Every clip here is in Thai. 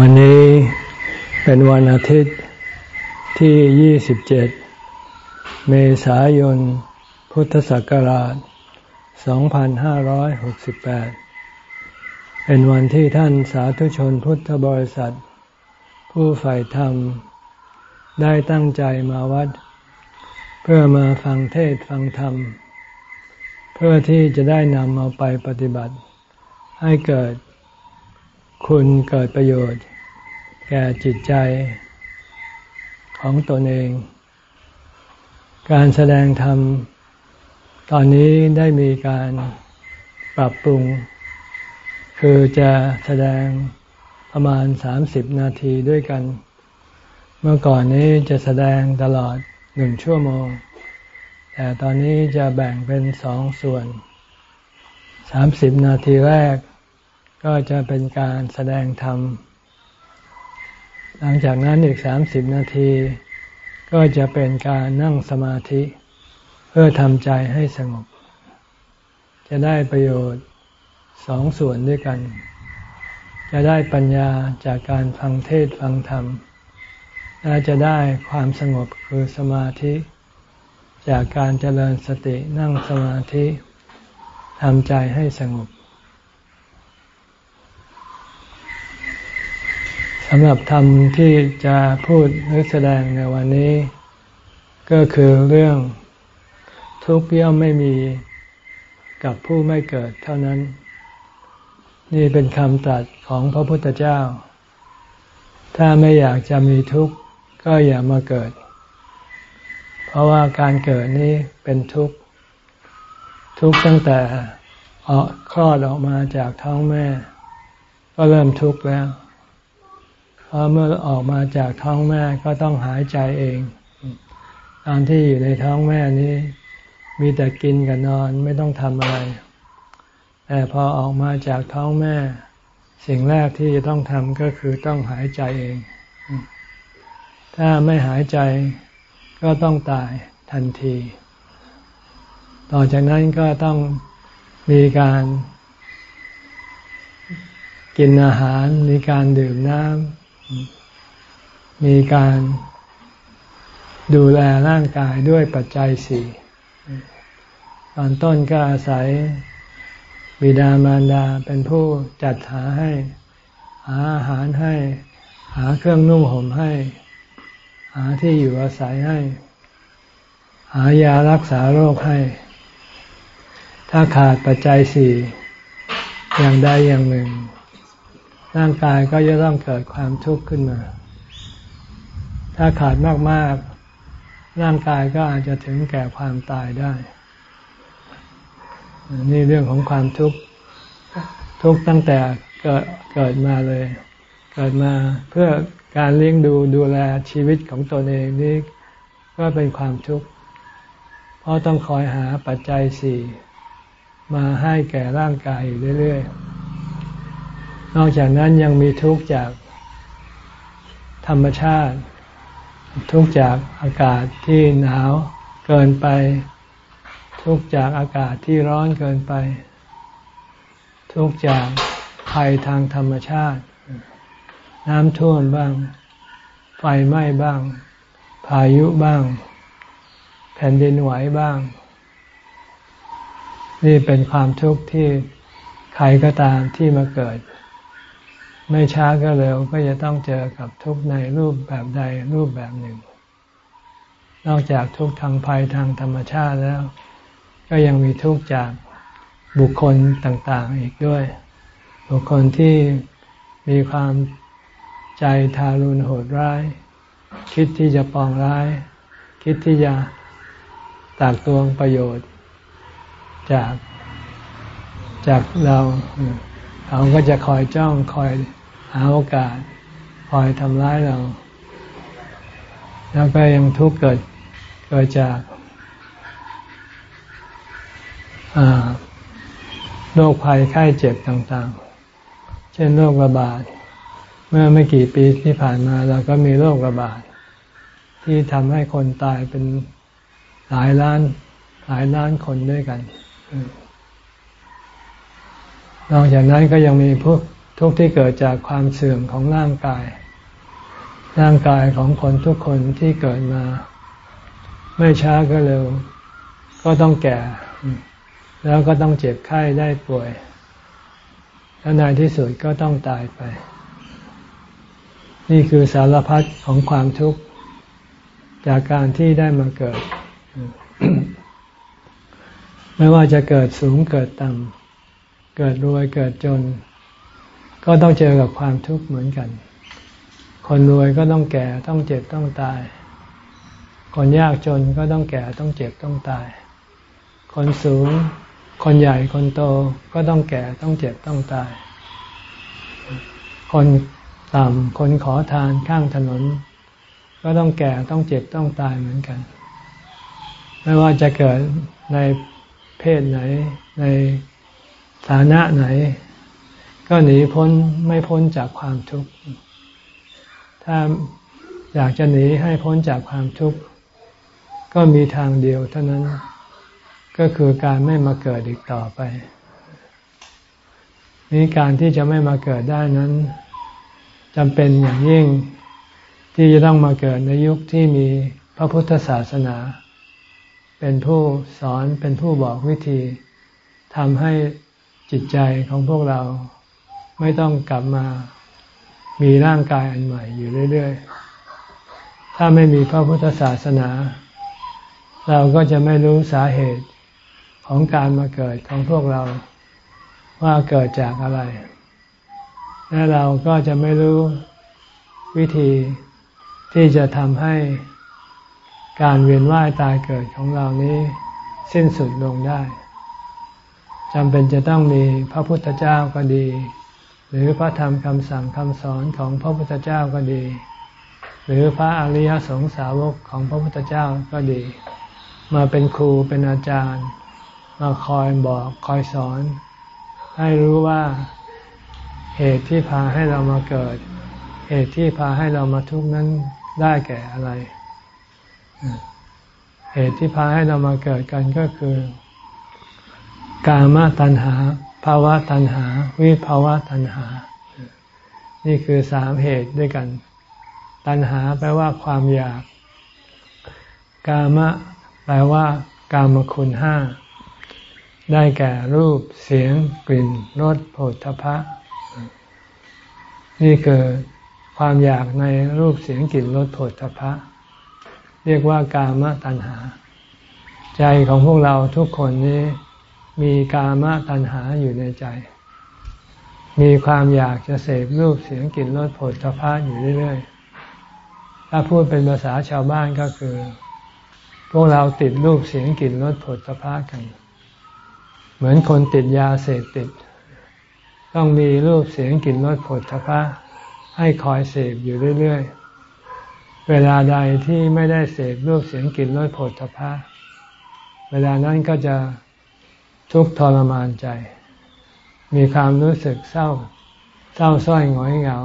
วันนี้เป็นวันอาทิตย์ที่ 27 เมษายน พุทธศักราช 2568 เป็นวันที่ท่านสาธุชนพุทธบริษัท ผู้ใฝ่ธรรม ได้ตั้งใจมาวัด เพื่อมาฟังเทศฟังธรรม เพื่อที่จะได้นำเอาไปปฏิบัติ ให้เกิด คุณเกิดประโยชน์ แก่จิตใจของตนเอง การแสดงธรรม ตอนนี้ได้มีการปรับปรุง คือจะแสดงประมาณ30นาทีด้วยกัน เมื่อก่อนนี้จะแสดงตลอดหนึ่งชั่วโมง แต่ตอนนี้จะแบ่งเป็นสองส่วน30นาทีแรก ก็จะเป็นการแสดงธรรม หลังจากนั้นอีกสามสิบนาที ก็จะเป็นการนั่งสมาธิ เพื่อทำใจให้สงบ จะได้ประโยชน์สองส่วนด้วยกัน จะได้ปัญญาจากการฟังเทศฟังธรรม และจะได้ความสงบคือสมาธิ จากการเจริญสตินั่งสมาธิทำใจให้สงบำหรับธรรมที่จะพูดหรือแสดงในวันนี้ ก็คือเรื่องทุกข์ย่อมไม่มีกับผู้ไม่เกิดเท่านั้น นี่เป็นคำตรัสของพระพุทธเจ้า ถ้าไม่อยากจะมีทุกข์ก็อย่ามาเกิด เพราะว่าการเกิดนี้เป็นทุกข์ ทุกข์ตั้งแต่ออกคลอดออกมาจากท้องแม่ ก็เริ่มทุกข์แล้ว ราะเมื่อออกมาจากท้องแม่ก็ต้องหายใจเอง ตอนที่อยู่ในท้องแม่นี้ มีแต่กินกับนอนไม่ต้องทำอะไร แต่พอออกมาจากท้องแม่ สิ่งแรกที่จะต้องทำก็คือต้องหายใจเอง ถ้าไม่หายใจก็ต้องตายทันที ต่อจากนั้นก็ต้องมีการกินอาหาร มีการดื่มน้ำ มีการดูแลร่างกายด้วยปัจจัยสี่ตอนต้นก็อาศัยบิดามารดาเป็นผู้จัดหาให้ หาอาหารให้ หาเครื่องนุ่งห่มให้ หาที่อยู่อาศัยให้ หายารักษาโรคให้ ถ้าขาดปัจจัยสี่อย่างใดอย่างหนึ่ง ร่างกายก็จะต้องเกิดความทุกข์ขึ้นมา ถ้าขาดมากๆ ร่างกายก็อาจจะถึงแก่ความตายได้ นี่เรื่องของความทุกข์ ทุกข์ตั้งแต่เกิดเกิดมาเลย เกิดมาเพื่อการเลี้ยงดูดูแลชีวิตของตนเองนี่ก็เป็นความทุกข์ เพราะต้องคอยหาปัจจัยสี่มาให้แก่ร่างกายอยู่เรื่อย ๆ นอกจากนั้นยังมีทุกข์จากธรรมชาติ ทุกข์จากอากาศที่หนาวเกินไป ทุกข์จากอากาศที่ร้อนเกินไป ทุกข์จากภัยทางธรรมชาติ น้ำท่วมบ้าง ไฟไหม้บ้าง พายุบ้าง แผ่นดินไหวบ้าง นี่เป็นความทุกข์ที่ใครก็ตามที่มาเกิด ไม่ช้าก็เร็วก็จะต้องเจอกับทุกข์ในรูปแบบใดรูปแบบหนึ่ง นอกจากทุกข์ทางภัยทางธรรมชาติแล้ว ก็ยังมีทุกข์จากบุคคลต่างๆอีกด้วย บุคคลที่มีความใจทารุณโหดร้าย คิดที่จะปองร้าย คิดที่จะตากตวงประโยชน์ จากจากเรา เขาก็จะคอยจ้องคอยหาโอกาส คอยทำร้ายเรา แล้วก็ยังทุกข์เกิดเกิดจากโรคภัยไข้เจ็บต่างๆ เช่นโรคระบาด เมื่อไม่กี่ปีที่ผ่านมาเราก็มีโรคระบาด ที่ทำให้คนตายเป็นหลายล้านหลายล้านคนด้วยกัน นอกจากนั้นก็ยังมีพวกทุกข์ที่เกิดจากความเสื่อมของร่างกาย ร่างกายของคนทุกคนที่เกิดมา ไม่ช้าก็เร็ว ก็ต้องแก่ แล้วก็ต้องเจ็บไข้ได้ป่วย แล้วในที่สุดก็ต้องตายไป นี่คือสารพัดของความทุกข์ จากการที่ได้มาเกิด ไม่ว่าจะเกิดสูงเกิดต่ำ เกิดรวยเกิดจน ก็ต้องเจอกับความทุกข์เหมือนกัน คนรวยก็ต้องแก่ต้องเจ็บต้องตาย คนยากจนก็ต้องแก่ต้องเจ็บต้องตาย คนสูง คนใหญ่คนโตก็ต้องแก่ต้องเจ็บต้องตาย คนต่ำคนขอทานข้างถนน ก็ต้องแก่ต้องเจ็บต้องตายเหมือนกัน ไม่ว่าจะเกิดในเพศไหนใน ฐานะไหน ก็หนีพ้นไม่พ้นจากความทุกข์ ถ้าอยากจะหนีให้พ้นจากความทุกข์ ก็มีทางเดียวเท่านั้นก็คือการไม่มาเกิดอีกต่อไป นี้การที่จะไม่มาเกิดได้นั้นจำเป็นอย่างยิ่งที่จะต้องมาเกิดในยุคที่มีพระพุทธศาสนา เป็นผู้สอนเป็นผู้บอกวิธีทำให้ จิตใจของพวกเราไม่ต้องกลับมามีร่างกายอันใหม่อยู่เรื่อย ๆ ถ้าไม่มีพระพุทธศาสนา เราก็จะไม่รู้สาเหตุของการมาเกิดของพวกเราว่าเกิดจากอะไร และเราก็จะไม่รู้วิธีที่จะทำให้การเวียนว่ายตายเกิดของเรานี้สิ้นสุดลงได้ จำเป็นจะต้องมีพระพุทธเจ้าก็ดี หรือพระธรรมคำสั่งคำสอนของพระพุทธเจ้าก็ดี หรือพระอริยสงสาวกของพระพุทธเจ้าก็ดี มาเป็นครูเป็นอาจารย์ มาคอยบอกคอยสอน ให้รู้ว่าเหตุที่พาให้เรามาเกิด เหตุที่พาให้เรามาทุกข์นั้นได้แก่อะไร เหตุที่พาให้เรามาเกิดกันก็คือ กามตัณหาภาวะตัณหา วิภาวะตัณหา นี่คือสามเหตุด้วยกัน ตัณหาแปลว่าความอยาก กามะแปลว่า กามคุณห้า ได้แก่รูป เสียง กลิ่น รสโผฏฐพะ นี่คือความอยากในรูป เสียง กลิ่น รสโผลทพะ เรียกว่ากามตัณหา ใจของพวกเราทุกคนนี้ มีกามตัณหาอยู่ในใจ มีความอยากจะเสพรูปเสียงกลิ่นรสผลทพะอยู่เรื่อยๆ ถ้าพูดเป็นภาษาชาวบ้านก็คือ พวกเราติดรูปเสียงกลิ่นรสผลทพะกัน เหมือนคนติดยาเสพติด ต้องมีรูปเสียงกลิ่นรสผลทพะให้คอยเสพอยู่เรื่อยๆเวลาใดที่ไม่ได้เสพรูปเสียงกลิ่นรสผลทพะเวลานั้นก็จะ ทุกข์ทรมานใจ มีความรู้สึกเศร้า เศร้าส้อยหงอยเหงา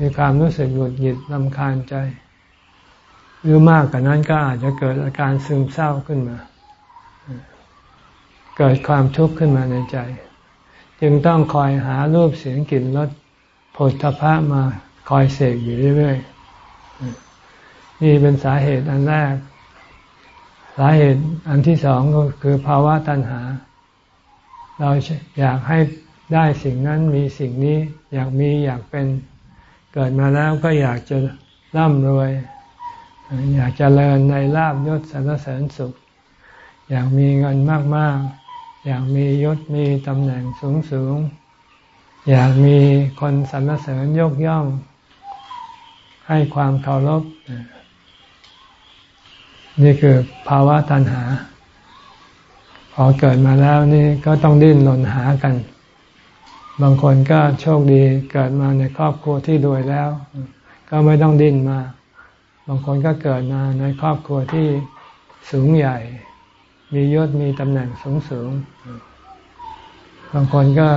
มีความรู้สึกหงุดหงิดลำคาญใจ หรือมากกว่านั้นก็อาจจะเกิดอาการซึมเศร้าขึ้นมา เกิดความทุกข์ขึ้นมาในใจ จึงต้องคอยหารูปเสียงกลิ่นรสผลทพะมาคอยเสกอยู่เรื่อยๆ นี่เป็นสาเหตุอันแรก สาเหตุอันที่สองก็คือภาวะตัณหา เราอยากให้ได้สิ่งนั้นมีสิ่งนี้อยากมีอยากเป็นเกิดมาแล้วก็อยากจะร่ำรวย อยากจะเลินในลาบยศสรรเสริญสุข อยากมีเงินมากๆ อยากมียศมีตำแหน่งสูงๆ อยากมีคนสรรเสริญยกย่อง ให้ความเคารพนี่คือภาวะตัณหา พอเกิดมาแล้วนี่ก็ต้องดิ้นรนหากัน บางคนก็โชคดีเกิดมาในครอบครัวที่รวยแล้ว ก็ไม่ต้องดิ้นมา บางคนก็เกิดมาในครอบครัวที่สูงใหญ่ มียศมีตำแหน่งสูงสูง บางคนก็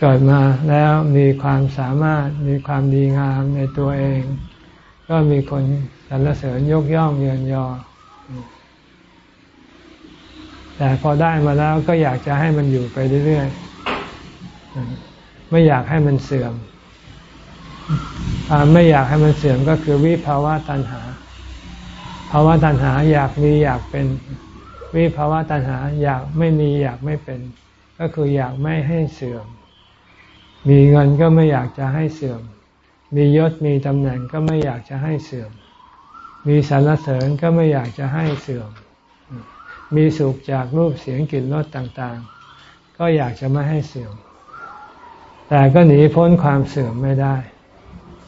เกิดมาแล้วมีความสามารถมีความดีงามในตัวเอง ก็มีคนสรรเสริญยกย่องเยินยอ แต่พอได้มาแล้วก็อยากจะให้มันอยู่ไปเรื่อยๆ ไม่อยากให้มันเสื่อมความไม่อยากให้มันเสื่อมก็คือวิภาวะตัณหา ภาวะตัณหาอยากมีอยากเป็น วิภาวะตัณหาอยากไม่มีอยากไม่เป็น ก็คืออยากไม่ให้เสื่อม มีเงินก็ไม่อยากจะให้เสื่อม มียศมีตำแหน่งก็ไม่อยากจะให้เสื่อม มีสรรเสริญก็ไม่อยากจะให้เสื่อม มีสุขจากรูปเสียงกลิ่นรสต่างๆ ก็อยากจะไม่ให้เสื่อม แต่ก็หนีพ้นความเสื่อมไม่ได้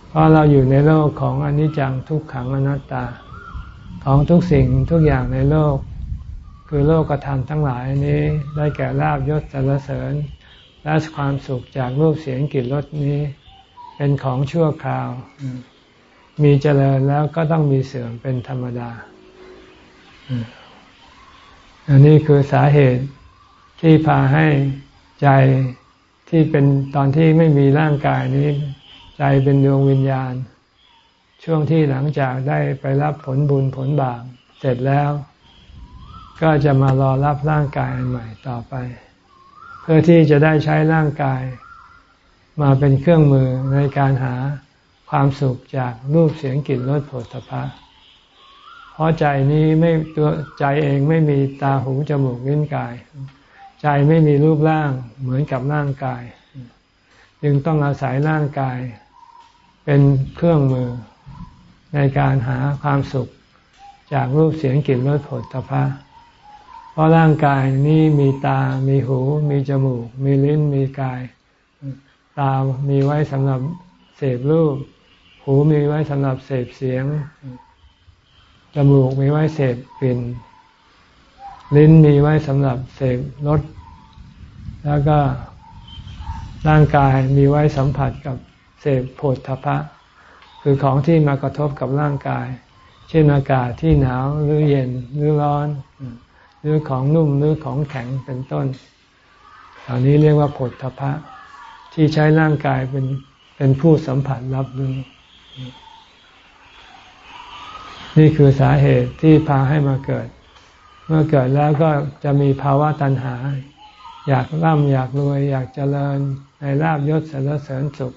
เพราะเราอยู่ในโลกของอนิจจังทุกขังอนัตตา ของทุกสิ่งทุกอย่างในโลก คือโลกกระทำทั้งหลายนี้ได้แก่ลาบยศสรรเสริญ และความสุขจากรูปเสียงกลิ่นรสนี้ เป็นของชั่วคราว มีเจริญแล้วก็ต้องมีเสื่อมเป็นธรรมดา อันนี้คือสาเหตุที่พาให้ใจที่เป็นตอนที่ไม่มีร่างกายนี้ ใจเป็นดวงวิญญาณ ช่วงที่หลังจากได้ไปรับผลบุญผลบาปเสร็จแล้ว ก็จะมารอรับร่างกายใหม่ต่อไป เพื่อที่จะได้ใช้ร่างกาย มาเป็นเครื่องมือในการหาความสุขจากรูปเสียงกลิ่นรสผลพะ เพราะใจนี้ไม่ตัวใจเองไม่มีตาหูจมูกลิ้นกาย ใจไม่มีรูปร่างเหมือนกับร่างกาย จึงต้องอาศัยร่างกาย เป็นเครื่องมือ ในการหาความสุขจากรูปเสียงกลิ่นรสผลตภะเพราะร่างกายนี้มีตา มีหู มีจมูก มีลิ้น มีกาย ตา มีไว้สำหรับเสพรูป หูมีไว้สำหรับเสพเสียง จมูกมีไว้เสพกลิ่น ลิ้นมีไว้สำหรับเสพรส แล้วก็ร่างกายมีไว้สัมผัสกับเสพโผฏฐพะ คือของที่มากระทบกับร่างกาย เช่นอากาศที่หนาวหรือเย็นหรือร้อน หรือของนุ่มหรือของแข็งเป็นต้น เหล่านี้เรียกว่าโผฏฐพะ ที่ใช้ร่างกายเป็นเป็นผู้สัมผัสรับรู้ นี่คือสาเหตุที่พาให้มาเกิด เมื่อเกิดแล้วก็จะมีภาวะตัณหา อยากร่ำอยากรวย อยากเจริญในลาบยศสรรเสริญสุข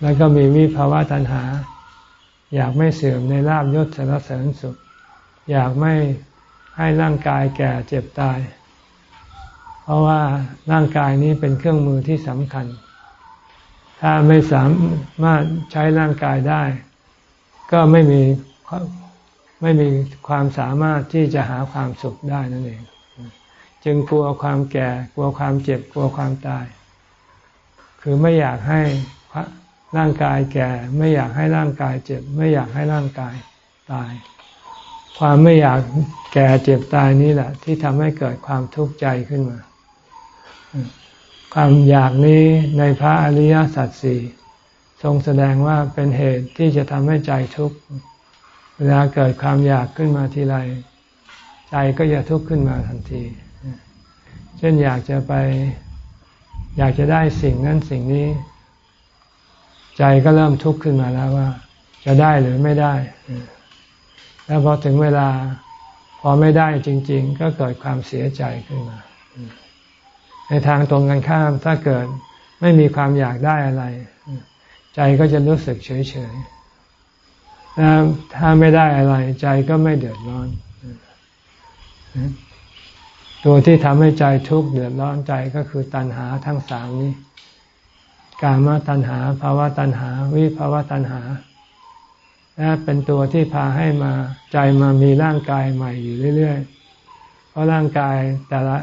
แล้วก็มีวิภาวะตัณหา อยากไม่เสื่อมในลาบยศสารเสริญสุข อยากไม่ให้ร่างกายแก่เจ็บตาย เพราะว่าร่างกายนี้เป็นเครื่องมือที่สำคัญ ถ้าไม่สามารถใช้ร่างกายได้ ก็ไม่มี ไม่มีความสามารถที่จะหาความสุขได้นั่นเอง จึงกลัวความแก่ กลัวความเจ็บ กลัวความตาย คือไม่อยากให้ร่างกายแก่ ไม่อยากให้ร่างกายเจ็บ ไม่อยากให้ร่างกายตาย ความไม่อยากแก่เจ็บตายนี้แหละ ที่ทำให้เกิดความทุกข์ใจขึ้นมา ความอยากนี้ในพระอริยสัจสี่ทรงแสดงว่าเป็นเหตุที่จะทำให้ใจทุกข์ เวลาเกิดความอยากขึ้นมาทีไรใจก็จะทุกข์ขึ้นมาทันที เช่นอยากจะไป อยากจะได้สิ่งนั้นสิ่งนี้ ใจก็เริ่มทุกข์ขึ้นมาแล้วว่า จะได้หรือไม่ได้ แล้วพอถึงเวลาพอไม่ได้จริง ๆ ก็เกิดความเสียใจขึ้นมา ในทางตรงกันข้ามถ้าเกิดไม่มีความอยากได้อะไร ใจก็จะรู้สึกเฉยๆ แล้วถ้าไม่ได้อะไรใจก็ไม่เดือดร้อน ตัวที่ทำให้ใจทุกข์เดือดร้อนใจก็คือตัณหาทั้งสามนี้ กามตัณหาภาวะตัณหา วิภาวะตัณหา และเป็นตัวที่พาให้มาใจมามีร่างกายใหม่อยู่เรื่อยๆ เพราะร่างกายแต่ละ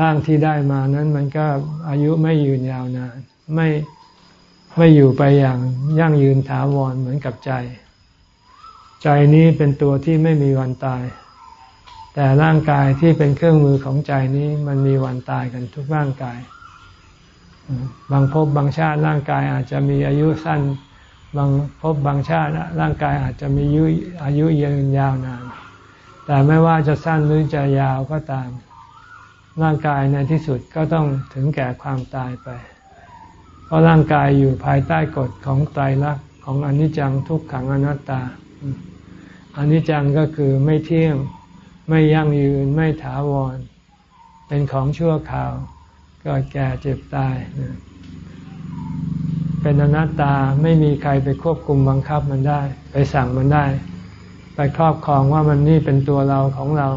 ร่างที่ได้มานั้นมันก็อายุไม่ยืนยาวนาน ไม่ไม่อยู่ไปอย่างยั่งยืนถาวรเหมือนกับใจ ใจนี้เป็นตัวที่ไม่มีวันตาย แต่ร่างกายที่เป็นเครื่องมือของใจนี้มันมีวันตายกันทุกร่างกาย บางภพบางชาติร่างกายอาจจะมีอายุสั้น บางภพบางชาติร่างกายอาจจะมีอายุอายุยืนยาวนาน แต่ไม่ว่าจะสั้นหรือจะยาวก็ตาม ร่างกายในที่สุดก็ต้องถึงแก่ความตายไป เพราะร่างกายอยู่ภายใต้กฎของไตรลักษณ์ของอนิจจังทุกขังอนัตตา อนิจจังก็คือไม่เที่ยง ไม่ยั่งยืน ไม่ถาวร เป็นของชั่วคราวกิดแก่เจ็บตาย เป็นอนัตตาไม่มีใครไปควบคุมบังคับมันได้ ไปสั่งมันได้ ไปครอบครองว่ามันนี่เป็นตัวเราของเรา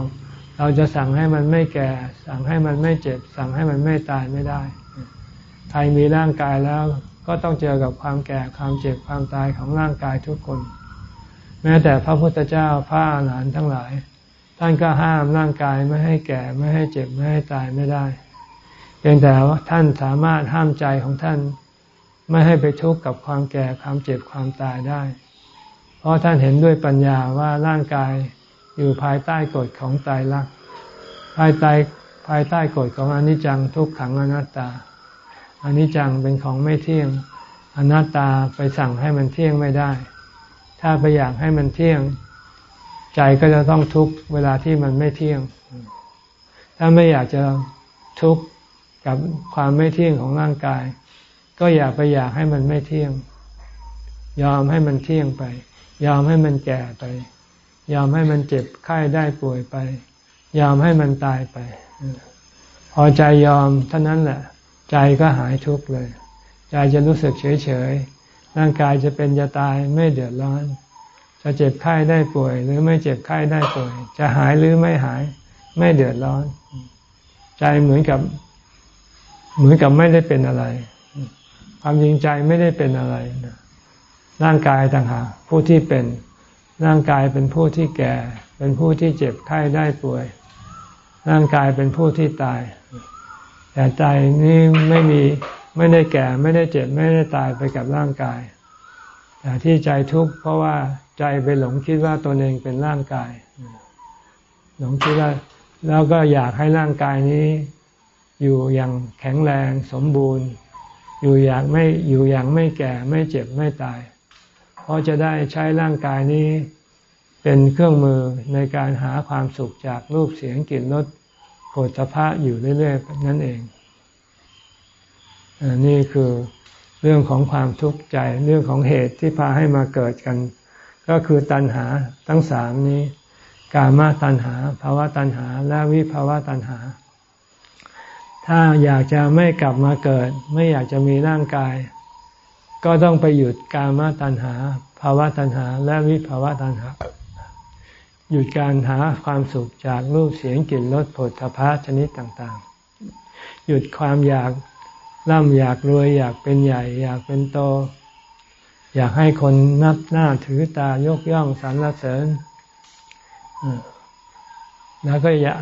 เราจะสั่งให้มันไม่แก่ สั่งให้มันไม่เจ็บ สั่งให้มันไม่ตายไม่ได้ ใครมีร่างกายแล้วก็ต้องเจอกับความแก่ความเจ็บความตายของร่างกายทุกคน แม้แต่พระพุทธเจ้าพระอาหารหันต์ทั้งหลาย ท่านก็ห้ามร่างกายไม่ให้แก่ไม่ให้เจ็บไม่ให้ตายไม่ได้เพียงแต่ว่าท่านสามารถห้ามใจของท่านไม่ให้ไปทุกข์กับความแก่ความเจ็บความตายได้ เพราะท่านเห็นด้วยปัญญาว่าร่างกายอยู่ภายใต้กฎของตายรักภายใต้ภายใต้กฎของอนิจจังทุกขังอนัตตาอนิจจังเป็นของไม่เที่ยงอนัตตาไปสั่งให้มันเที่ยงไม่ได้ ถ้าไปอยากให้มันเที่ยง ใจก็จะต้องทุกข์เวลาที่มันไม่เที่ยง ถ้าไม่อยากจะทุกข์กับความไม่เที่ยงของร่างกาย ก็อย่าไปอยากให้มันไม่เที่ยง ยอมให้มันเที่ยงไป ยอมให้มันแก่ไป ยอมให้มันเจ็บไข้ได้ป่วยไป ยอมให้มันตายไป พอใจยอมเท่านั้นแหละ ใจก็หายทุกข์เลย ใจจะรู้สึกเฉยเฉย ร่างกายจะเป็นจะตายไม่เดือดร้อน จะเจ็บไข้ได้ป่วย หรือไม่เจ็บไข้ได้ป่วย จะหายหรือไม่หาย ไม่เดือดร้อน ใจเหมือนกับ เหมือนกับไม่ได้เป็นอะไร ความจริงใจไม่ได้เป็นอะไรร่างกายต่างหากผู้ที่เป็นร่างกายเป็นผู้ที่แก่ เป็นผู้ที่เจ็บไข้ได้ป่วย ร่างกายเป็นผู้ที่ตาย แต่ใจนี้ไม่มี ไม่ได้แก่ไม่ได้เจ็บไม่ได้ตายไปกับร่างกาย แต่ที่ใจทุกข์เพราะว่าใจไปหลงคิดว่าตนเองเป็นร่างกาย หลงคิดว่าแล้วก็อยากให้ร่างกายนี้ อยู่อย่างแข็งแรงสมบูรณ์ อยู่อย่างไม่อยู่อย่างไม่แก่ไม่เจ็บไม่ตาย เพราะจะได้ใช้ร่างกายนี้เป็นเครื่องมือในการหาความสุขจากรูปเสียงกลิ่นรสโผฏฐะอยู่เรื่อยๆนั่นเอง นี่คือเรื่องของความทุกข์ใจเรื่องของเหตุที่พาให้มาเกิดกัน ก็คือตัณหาทั้งสามนี้ กามาตัณหาภาวะตัณหา และวิภาวะตัณหา ถ้าอยากจะไม่กลับมาเกิด ไม่อยากจะมีร่างกาย ก็ต้องไปหยุดกามาตัณหาภาวะตัณหา และวิภาวะตัณหา หยุดการหาความสุขจากรูปเสียงกลิ่นรสผลทพะชนิดต่างๆ หยุดความอยาก ร่ำอยากรวยอยากเป็นใหญ่ อยากเป็นโต อยากให้คนนับหน้าถือตายกย่องสรรเสริญแล้วก็อย่า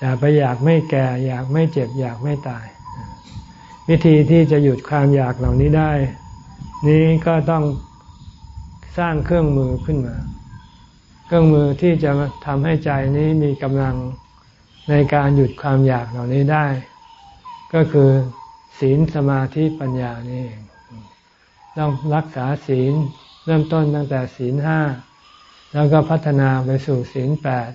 อย่าไปอยากไม่แก่ อยากไม่เจ็บ อยากไม่ตาย วิธีที่จะหยุดความอยากเหล่านี้ได้ นี้ก็ต้องสร้างเครื่องมือขึ้นมา เครื่องมือที่จะทำให้ใจนี้มีกำลังในการหยุดความอยากเหล่านี้ได้ ก็คือ ศีลสมาธิปัญญานี่เองต้องรักษาศีลเริ่มต้นตั้งแต่ศีลห้าแล้วก็พัฒนาไปสู่ศีลแปด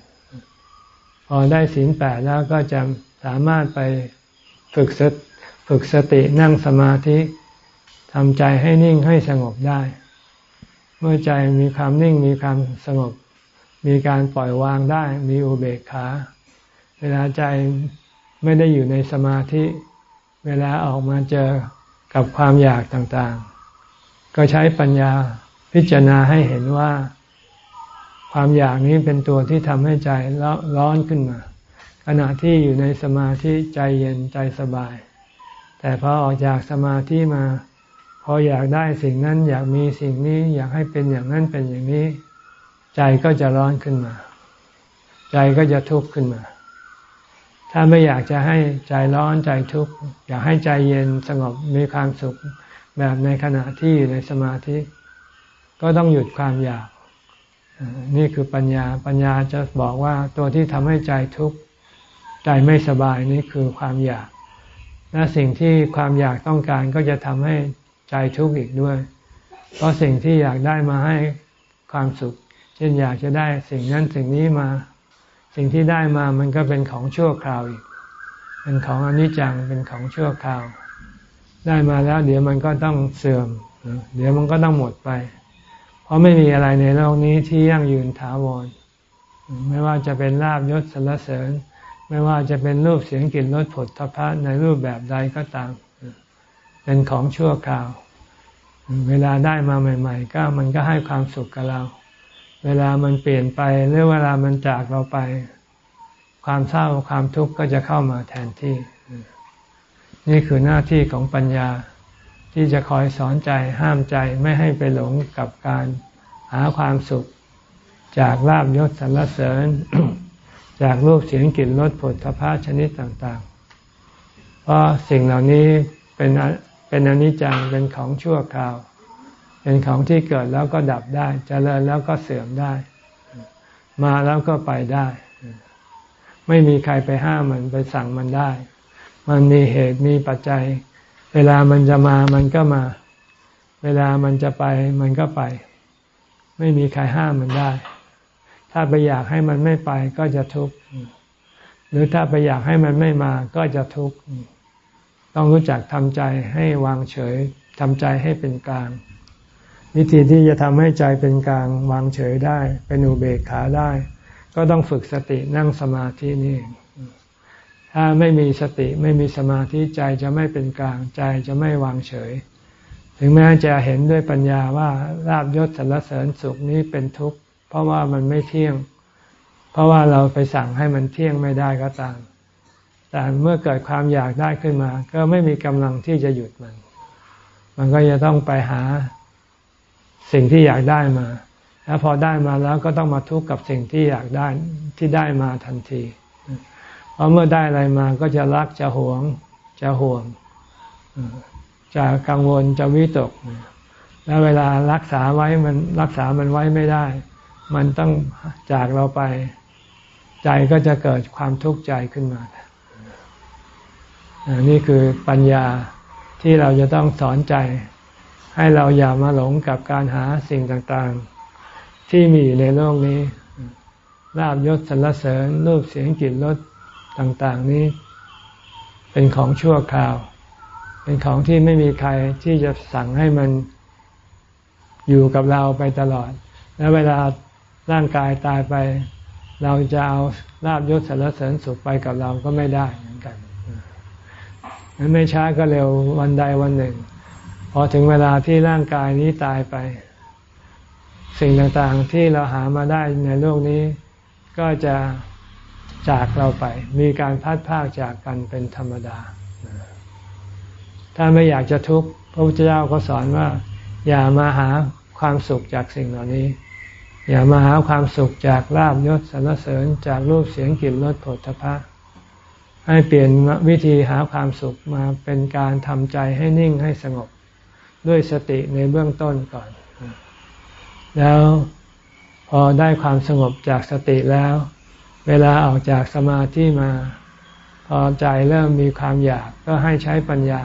พอได้ศีลแปดแล้วก็จะสามารถไปฝึกสฝึกสตินั่งสมาธิทำใจให้นิ่งให้สงบได้ เมื่อใจมีความนิ่งมีความสงบ มีการปล่อยวางได้ มีอุเบกขา เวลาใจไม่ได้อยู่ในสมาธิ เวลาออกมาเจอกับความอยากต่างๆ ก็ใช้ปัญญาพิจารณาให้เห็นว่า ความอยากนี้เป็นตัวที่ทำให้ใจร้อนขึ้นมา ขณะที่อยู่ในสมาธิใจเย็นใจสบาย แต่พอออกจากสมาธิมา พออยากได้สิ่งนั้นอยากมีสิ่งนี้อยากให้เป็นอย่างนั้นเป็นอย่างนี้ ใจก็จะร้อนขึ้นมา ใจก็จะทุกข์ขึ้นมา ถ้าไม่อยากจะให้ใจร้อนใจทุกข์อยากให้ใจเย็นสงบมีความสุขแบบในขณะที่อยู่ในสมาธิ ก็ต้องหยุดความอยาก นี่คือปัญญาปัญญาจะบอกว่าตัวที่ทำให้ใจทุกข์ใจไม่สบายนี่คือความอยาก และสิ่งที่ความอยากต้องการก็จะทำให้ใจทุกข์อีกด้วย เพราะสิ่งที่อยากได้มาให้ความสุข เช่นอยากจะได้สิ่งนั้นสิ่งนี้มา สิ่งที่ได้มามันก็เป็นของชั่วคราวอีก เป็นของอนิจจัง เป็นของชั่วคราว ได้มาแล้ว เดี๋ยวมันก็ต้องเสื่อม เดี๋ยวมันก็ต้องหมดไป เพราะไม่มีอะไรในโลกนี้ที่ยั่งยืนถาวร ไม่ว่าจะเป็นลาบยศสรรเสริญ ไม่ว่าจะเป็นรูปเสียงกลิ่นรสผลทพะในรูปแบบใดก็ตาม เป็นของชั่วคราว เวลาได้มาใหม่ ๆ ก็มันก็ให้ความสุขกับเรา เวลามันเปลี่ยนไปหรือเวลามันจากเราไป ความเศร้าความทุกข์ก็จะเข้ามาแทนที่ นี่คือหน้าที่ของปัญญาที่จะคอยสอนใจห้ามใจไม่ให้ไปหลงกับการหาความสุข จากลาบยศสรรเสริญ จากรูปเสียงกลิ่นรสผลทพะชนิดต่างๆ เพราะสิ่งเหล่านี้เป็นเป็นอนิจจังเป็นของชั่วคราว เป็นของที่เกิดแล้วก็ดับได้จเจริญแล้วก็เสื่อมได้ มาแล้วก็ไปได้ ไม่มีใครไปห้ามมันไปสั่งมันได้ มันมีเหตุมีปัจจัย เวลามันจะมามันก็มา เวลามันจะไปมันก็ไป ไม่มีใครห้ามมันได้ ถ้าไปอยากให้มันไม่ไปก็จะทุกข์หรือถ้าไปอยากให้มันไม่มาก็จะทุกข์ต้องรู้จักทำใจให้วางเฉยทำใจให้เป็นกลาง วิธีที่จะทำให้ใจเป็นกลางวางเฉยได้ เป็นอุเบกขาได้ ก็ต้องฝึกสตินั่งสมาธินี่ถ้าไม่มีสติไม่มีสมาธิใจจะไม่เป็นกลางใจจะไม่วางเฉย ถึงแม้จะเห็นด้วยปัญญาว่าลาบยศสรรเสริญสุขนี้เป็นทุกข์ เพราะว่ามันไม่เที่ยง เพราะว่าเราไปสั่งให้มันเที่ยงไม่ได้ก็ตาม แต่เมื่อเกิดความอยากได้ขึ้นมา ก็ไม่มีกำลังที่จะหยุดมัน มันก็จะต้องไปหา สิ่งที่อยากได้มา แล้วพอได้มาแล้วก็ต้องมาทุกข์กับสิ่งที่อยากได้ที่ได้มาทันทีเพราะเมื่อได้อะไรมาก็จะรักจะหวง จะห่วงจะกังวลจะวิตก แล้วเวลารักษาไว้มันรักษามันไว้ไม่ได้ มันต้องจากเราไป ใจก็จะเกิดความทุกข์ใจขึ้นมา นี่คือปัญญาที่เราจะต้องสอนใจ ให้เราอย่ามาหลงกับการหาสิ่งต่างๆ ที่มีอยู่ในโลกนี้ลาบยศสรรเสริญรูปเสียงกลิ่นรสต่างๆนี้ เป็นของชั่วคราว เป็นของที่ไม่มีใครที่จะสั่งให้มันอยู่กับเราไปตลอด แล้วเวลาร่างกายตายไป เราจะเอาลาบยศสรรเสริญสุขไปกับเราก็ไม่ได้เหมือนกันไม่ช้าก็เร็ววันใดวันหนึ่ง พอถึงเวลาที่ร่างกายนี้ตายไป สิ่งต่างๆที่เราหามาได้ในโลกนี้ ก็จะจากเราไป มีการพัดพากจากกันเป็นธรรมดา ถ้าไม่อยากจะทุกข์พระพุทธเจ้าก็สอนว่า อย่ามาหาความสุขจากสิ่งเหล่านี้ อย่ามาหาความสุขจากลาบยศสรรเสริญจากรูปเสียงกลิ่นรสผลพะให้เปลี่ยนวิธีหาความสุขมาเป็นการทำใจให้นิ่งให้สงบ ด้วยสติในเบื้องต้นก่อน แล้วพอได้ความสงบจากสติแล้ว เวลาออกจากสมาธิมา พอใจเริ่มมีความอยากก็ให้ใช้ปัญญา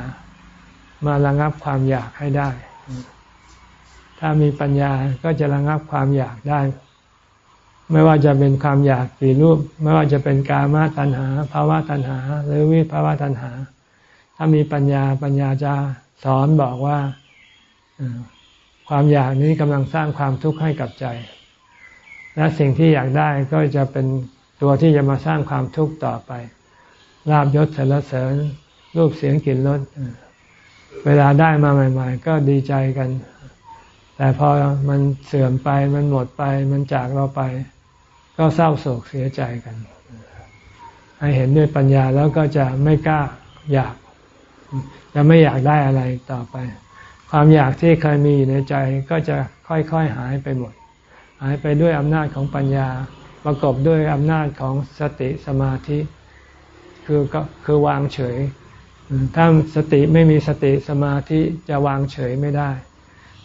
มาระงับความอยากให้ได้ ถ้ามีปัญญาก็จะระงับความอยากได้ ไม่ว่าจะเป็นความอยากกี่รูป ไม่ว่าจะเป็นกามาตัณหาภาวะตัณหา หรือวิภาวะตัณหา ถ้ามีปัญญาปัญญาจะสอนบอกว่า ความอยากนี้กำลังสร้างความทุกข์ให้กับใจ และสิ่งที่อยากได้ก็จะเป็นตัวที่จะมาสร้างความทุกข์ต่อไปลาบยศสรรเสริญรูปเสียงกลิ่นรสเวลาได้มาใหม่ ๆ ก็ดีใจกัน แต่พอมันเสื่อมไปมันหมดไป มันจากเราไป ก็เศร้าโศกเสียใจกันให้เห็นด้วยปัญญาแล้วก็จะไม่กล้าอยาก จะไม่อยากได้อะไรต่อไป ความอยากที่เคยมีอยู่ในใจก็จะค่อยๆหายไปหมด หายไปด้วยอำนาจของปัญญา ประกอบด้วยอำนาจของสติสมาธิ คือก็คือวางเฉย ถ้าสติไม่มีสติสมาธิจะวางเฉยไม่ได้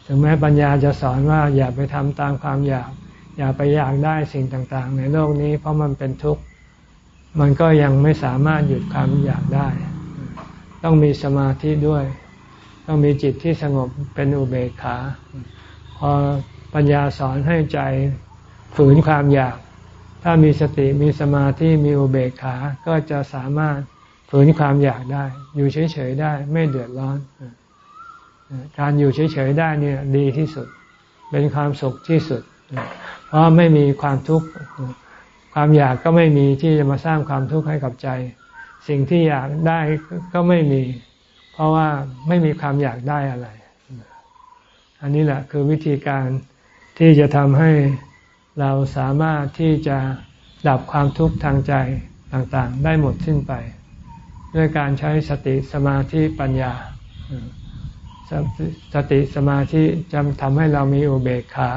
ถึงแม้ปัญญาจะสอนว่าอย่าไปทำตามความอยาก อย่าไปอยากได้สิ่งต่างๆ ในโลกนี้เพราะมันเป็นทุกข์ มันก็ยังไม่สามารถหยุดความอยากได้ ต้องมีสมาธิด้วย ต้องมีจิตที่สงบเป็นอุเบกขา พอปัญญาสอนให้ใจฝืนความอยาก ถ้ามีสติมีสมาธิมีอุเบกขา ก็จะสามารถฝืนความอยากได้ อยู่เฉยๆได้ไม่เดือดร้อน การอยู่เฉยๆได้เนี่ยดีที่สุด เป็นความสุขที่สุด เพราะไม่มีความทุกข์ ความอยากก็ไม่มีที่จะมาสร้างความทุกข์ให้กับใจ สิ่งที่อยากได้ก็ไม่มี เพราะว่าไม่มีความอยากได้อะไร อันนี้แหละคือวิธีการที่จะทำให้เราสามารถที่จะดับความทุกข์ทางใจต่างๆ ได้หมดสิ้นไป ด้วยการใช้สติสมาธิปัญญา สติสมาธิจะทำให้เรามีอุเบกขา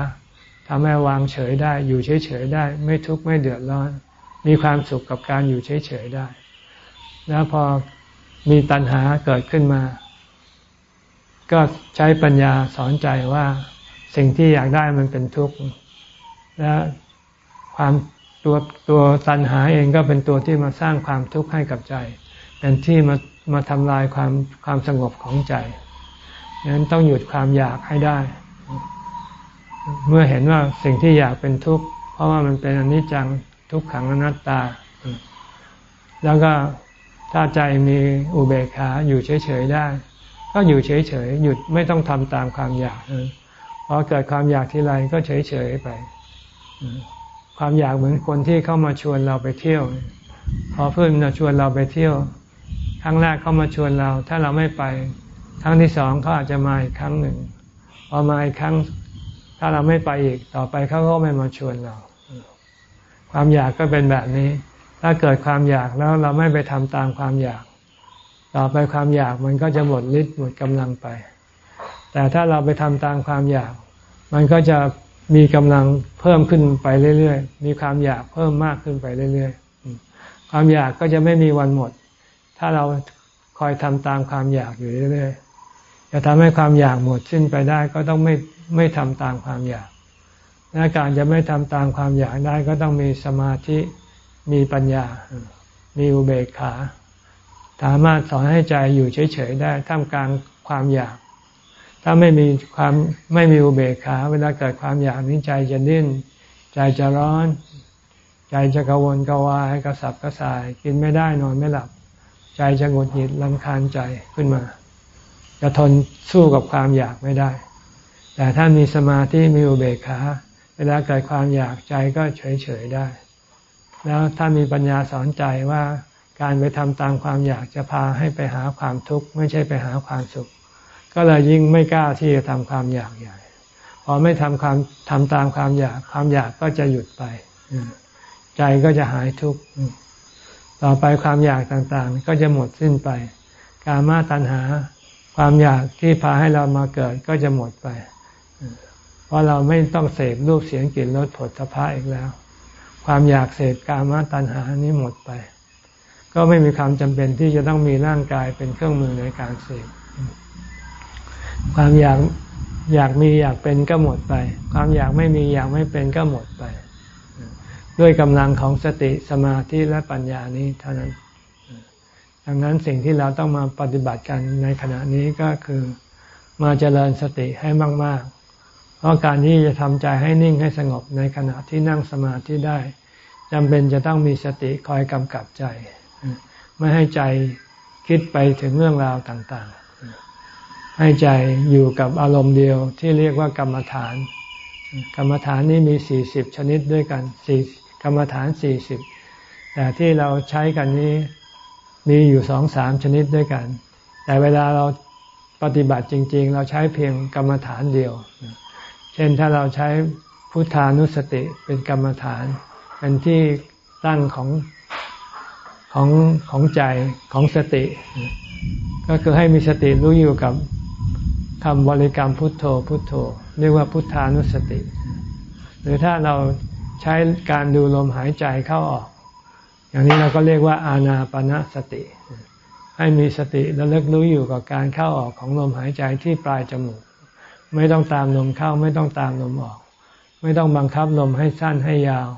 ทำให้วางเฉยได้ อยู่เฉยๆได้ ไม่ทุกข์ไม่เดือดร้อน มีความสุขกับการอยู่เฉยๆได้ แล้วพอ มีตัณหาเกิดขึ้นมา ก็ใช้ปัญญาสอนใจว่าสิ่งที่อยากได้มันเป็นทุกข์และความตัวตัวตัณหาเองก็เป็นตัวที่มาสร้างความทุกข์ให้กับใจ เป็นที่มามาทำลายความความสงบของใจดังนั้นต้องหยุดความอยากให้ได้ เมื่อเห็นว่าสิ่งที่อยากเป็นทุกข์เพราะว่ามันเป็นอนิจจังทุกขังอนัตตา แล้วก็ ถ้าใจมีอุเบกขาอยู่เฉยๆได้ ก็อยู่เฉยๆหยุดไม่ต้องทำตามความอยากพอเกิดความอยากทีไรก็เฉยๆไป ความอยากเหมือนคนที่เข้ามาชวนเราไปเที่ยว พอเพื่อนมาชวนเราไปเที่ยว ครั้งแรกเข้ามาชวนเรา ถ้าเราไม่ไป ครั้งที่สองเขาอาจจะมาอีกครั้งหนึ่งพอมาอีกครั้ง ถ้าเราไม่ไปอีกต่อไปเขาก็ไม่มาชวนเรา ความอยากก็เป็นแบบนี้ ถ้าเกิดความอยากแล้วเราไม่ไปทำตามความอยาก ต่อไปความอยากมันก็จะหมดฤทธิ์หมดกำลังไป แต่ถ้าเราไปทำตามความอยาก มันก็จะมีกำลังเพิ่มขึ้นไปเรื่อยๆ มีความอยากเพิ่มมากขึ้นไปเรื่อยๆ ความอยากก็จะไม่มีวันหมด ถ้าเราคอยทำตามความอยากอยู่เรื่อยๆ จะทำให้ความอยากหมดสิ้นไปได้ก็ต้องไม่ไม่ทำตามความอยากและการจะไม่ทำตามความอยากได้ก็ต้องมีสมาธิ มีปัญญา มีอุเบกขา สามารถสอนให้ใจอยู่เฉยๆได้ท่ามกลางความอยาก ถ้าไม่มีความไม่มีอุเบกขา เวลาเกิดความอยากนี้ใจจะดิ้น ใจจะร้อน ใจจะกระวนกระวายกระสับกระส่าย กินไม่ได้นอนไม่หลับ ใจจะหงุดหงิดลำคาญใจขึ้นมา จะทนสู้กับความอยากไม่ได้ แต่ถ้ามีสมาธิมีอุเบกขา เวลาเกิดความอยากใจก็เฉยเฉยได้ แล้วถ้ามีปัญญาสอนใจว่าการไปทำตามความอยากจะพาให้ไปหาความทุกข์ไม่ใช่ไปหาความสุข ก็เลยยิ่งไม่กล้าที่จะทำความอยากใหญ่พอไม่ทำความทำตามความอยากความอยากก็จะหยุดไป ใจก็จะหายทุกข์ต่อไปความอยากต่างๆ ก็จะหมดสิ้นไป การมาตัณหาความอยากที่พาให้เรามาเกิดก็จะหมดไป เพราะเราไม่ต้องเสพรูปเสียงกลิ่นรสผลสะพ้าอีกแล้ว ความอยากเสพกามาตัณหานี้หมดไป ก็ไม่มีความจำเป็นที่จะต้องมีร่างกายเป็นเครื่องมือในการเสพความอยากอยากมีอยากเป็นก็หมดไป ความอยากไม่มีอยากไม่เป็นก็หมดไป ด้วยกำลังของสติสมาธิและปัญญานี้เท่านั้น ดังนั้นสิ่งที่เราต้องมาปฏิบัติกันในขณะนี้ก็คือมาเจริญสติให้มากๆ เพราะการที่จะทำใจให้นิ่งให้สงบในขณะที่นั่งสมาธิได้จำเป็นจะต้องมีสติคอยกำกับใจ ไม่ให้ใจคิดไปถึงเรื่องราวต่างๆ ให้ใจอยู่กับอารมณ์เดียวที่เรียกว่ากรรมฐาน กรรมฐานนี้มีสี่สิบชนิดด้วยกันสี่กรรมฐานสี่สิบแต่ที่เราใช้กันนี้มีอยู่สองสามชนิดด้วยกัน แต่เวลาเราปฏิบัติจริง ๆ เราใช้เพียงกรรมฐานเดียว เช่นถ้าเราใช้พุทธานุสติเป็นกรรมฐาน เป็นที่ตั้งของของของใจของสติ ก็คือให้มีสติรู้อยู่กับคำบริกรรมพุทโธพุทโธ เรียกว่าพุทธานุสติ หรือถ้าเราใช้การดูลมหายใจเข้าออก อย่างนี้เราก็เรียกว่าอาณาปณะสติ ให้มีสติและเลิกรู้อยู่กับการเข้าออกของลมหายใจที่ปลายจมูก ไม่ต้องตามลมเข้า ไม่ต้องตามลมออก ไม่ต้องบังคับลมให้สั้นให้ยาว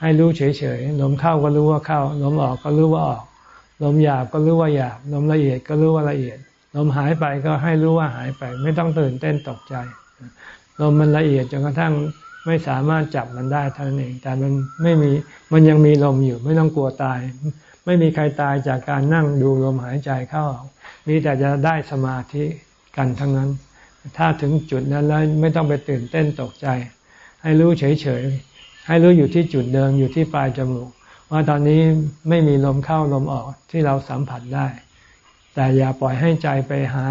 ให้รู้เฉยๆลมเข้าก็รู้ว่าเข้า ลมออกก็รู้ว่าออก ลมหยาบก็รู้ว่าหยาบ ลมละเอียดก็รู้ว่าละเอียด ลมหายไปก็ให้รู้ว่าหายไป ไม่ต้องตื่นเต้นตกใจ ลมมันละเอียดจนกระทั่งไม่สามารถจับมันได้ท่านั้นเอง แต่มันไม่มีมันยังมีลมอยู่ ไม่ต้องกลัวตาย ไม่มีใครตายจากการนั่งดูลมหายใจเข้าออกมีแต่จะได้สมาธิกันทั้งนั้น ถ้าถึงจุดนั้นแล้วไม่ต้องไปตื่นเต้นตกใจ ให้รู้เฉยๆ ให้รู้อยู่ที่จุดเดิมอยู่ที่ปลายจมูก ว่าตอนนี้ไม่มีลมเข้าลมออกที่เราสัมผัสได้ แต่อย่าปล่อยให้ใจไปหา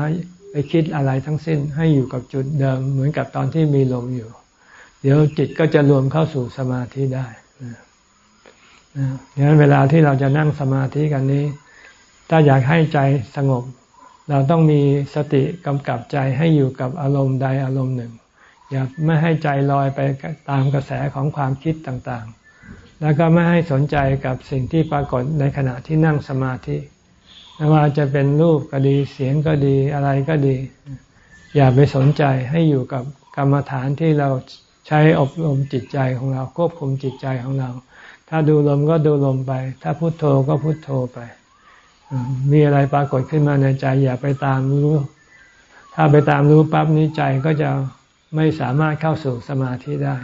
ไปคิดอะไรทั้งสิ้นให้อยู่กับจุดเดิม เหมือนกับตอนที่มีลมอยู่ เดี๋ยวจิตก็จะรวมเข้าสู่สมาธิได้ดังนั้นเวลาที่เราจะนั่งสมาธิกันนี้ ถ้าอยากให้ใจสงบ เราต้องมีสติกำกับใจให้อยู่กับอารมณ์ใดอารมณ์หนึ่ง อย่าไม่ให้ใจลอยไปตามกระแสของความคิดต่างๆ แล้วก็ไม่ให้สนใจกับสิ่งที่ปรากฏในขณะที่นั่งสมาธิไม่ว่าจะเป็นรูปก็ดีเสียงก็ดีอะไรก็ดี อย่าไปสนใจให้อยู่กับกรรมฐานที่เราใช้อบรมจิตใจของเราควบคุมจิตใจของเรา ถ้าดูลมก็ดูลมไป ถ้าพุโทโธก็พุโทโธไป มีอะไรปรากฏขึ้นมาในใจ อย่าไปตามรู้ ถ้าไปตามรู้ปั๊บนี้ใจก็จะไม่สามารถเข้าสู่สมาธิได้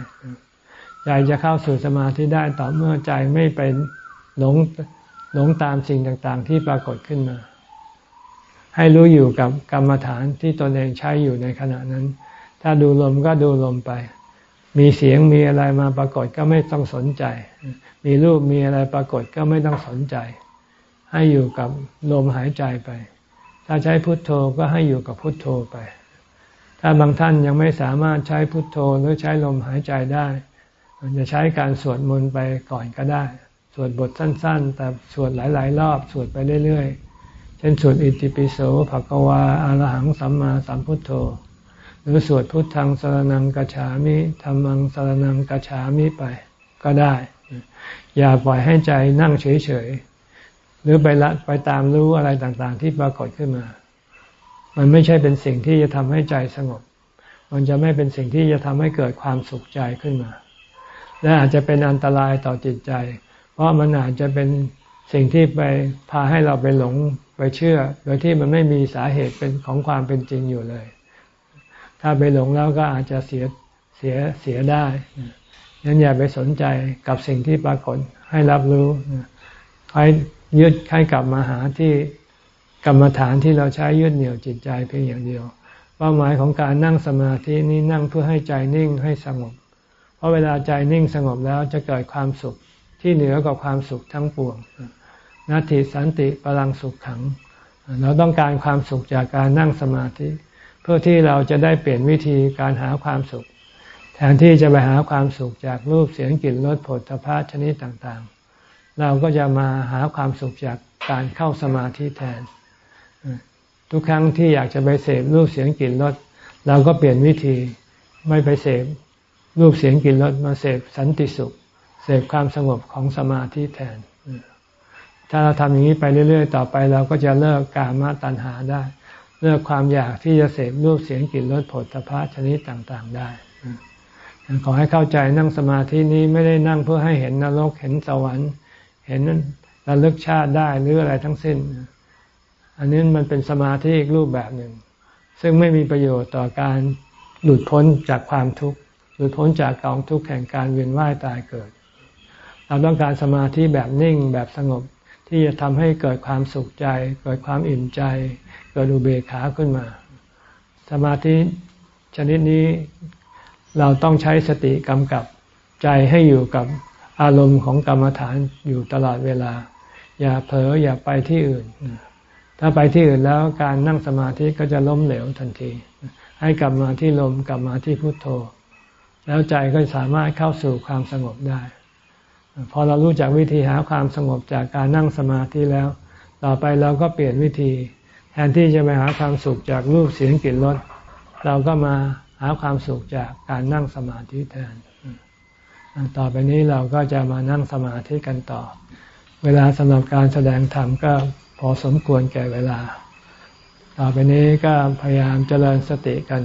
ใจจะเข้าสู่สมาธิได้ต่อเมื่อใจไม่ไปหลงหลงตามสิ่งต่างๆ ที่ปรากฏขึ้นมา ให้รู้อยู่กับกรรมฐานที่ตนเองใช้อยู่ในขณะนั้น ถ้าดูลมก็ดูลมไป มีเสียงมีอะไรมาปรากฏก็ไม่ต้องสนใจ มีรูปมีอะไรปรากฏก็ไม่ต้องสนใจ ให้อยู่กับลมหายใจไป ถ้าใช้พุทโธก็ให้อยู่กับพุทโธไป ถ้าบางท่านยังไม่สามารถใช้พุทโธหรือใช้ลมหายใจได้จะใช้การสวดมนต์ไปก่อนก็ได้ สวดบทสั้น ๆ แต่สวดหลายๆ รอบสวดไปเรื่อยๆ เช่นสวดอิติปิโสภะกวาอารหังสัมมาสัมพุทโธ หรือสวดพุทธังสรนังกัจฉามิธรรมังสรนังกัจฉามิไปก็ได้ อย่าปล่อยให้ใจนั่งเฉยๆ หรือไปละไปตามรู้อะไรต่างๆ ที่ปรากฏขึ้นมา มันไม่ใช่เป็นสิ่งที่จะทำให้ใจสงบ มันจะไม่เป็นสิ่งที่จะทำให้เกิดความสุขใจขึ้นมา และอาจจะเป็นอันตรายต่อจิตใจ เพราะมันอาจจะเป็นสิ่งที่ไปพาให้เราไปหลงไปเชื่อ โดยที่มันไม่มีสาเหตุเป็นของความเป็นจริงอยู่เลย ถ้าไปหลงแล้วก็อาจจะเสียเสียเสียได้ยันอย่าไปสนใจกับสิ่งที่ปรากฏให้รับรู้ให้ ยึดให้กลับมาหาที่กรรมฐานที่เราใช้ยึดเหนี่ยวจิตใจเพียงอย่างเดียว เป้าหมายของการนั่งสมาธินี้นั่งเพื่อให้ใจนิ่งให้สงบ เพราะเวลาใจนิ่งสงบแล้วจะเกิดความสุขที่เหนือกว่าความสุขทั้งปวงนาทีสันติพลังสุขขัง เราต้องการความสุขจากการนั่งสมาธิ เพื่อที่เราจะได้เปลี่ยนวิธีการหาความสุข แทนที่จะไปหาความสุขจากรูปเสียงกลิ่นรสผลตภะชนิดต่างๆ เราก็จะมาหาความสุขจากการเข้าสมาธิแทน ทุกครั้งที่อยากจะไปเสพรูปเสียงกลิ่นรสเราก็เปลี่ยนวิธีไม่ไปเสพรูปเสียงกลิ่นรสมาเสพสันติสุข เสพความสงบของสมาธิแทน ถ้าเราทำอย่างนี้ไปเรื่อย ๆ ต่อไปเราก็จะเลิกกามาตัณหาได้ เลิกความอยากที่จะเสพรูปเสียงกลิ่นรสผลตภะชนิดต่างๆ ได้ขอให้เข้าใจนั่งสมาธินี้ไม่ได้นั่งเพื่อให้เห็นนรกเห็นสวรรค์ เห็นระลึกชาติได้หรืออะไรทั้งสิ้น อันนี้มันเป็นสมาธิอีกรูปแบบหนึ่ง ซึ่งไม่มีประโยชน์ต่อการหลุดพ้นจากความทุกข์หลุดพ้นจากกองทุกข์แห่งการเวียนว่ายตายเกิด เราต้องการสมาธิแบบนิ่งแบบสงบที่จะทำให้เกิดความสุขใจ เกิดความอิ่มใจ เกิดอุเบกขาขึ้นมา สมาธิชนิดนี้เราต้องใช้สติกำกับใจให้อยู่กับ อารมณ์ของกรรมฐานอยู่ตลอดเวลา อย่าเผลออย่าไปที่อื่น ถ้าไปที่อื่นแล้วการนั่งสมาธิก็จะล้มเหลวทันที ให้กลับมาที่ลมกลับมาที่พุโทโธ แล้วใจก็สามารถเข้าสู่ความสงบได้ พอเรารู้จักวิธีหาความสงบจากการนั่งสมาธิแล้ว ต่อไปเราก็เปลี่ยนวิธี แทนที่จะไปหาความสุขจากรูปเสียงกลิ่นรสเราก็มาหาความสุขจากการนั่งสมาธิแทน ต่อไปนี้เราก็จะมานั่งสมาธิกันต่อ เวลาสำหรับการแสดงธรรมก็พอสมควรแก่เวลา ต่อไปนี้ก็พยายามเจริญสติกัน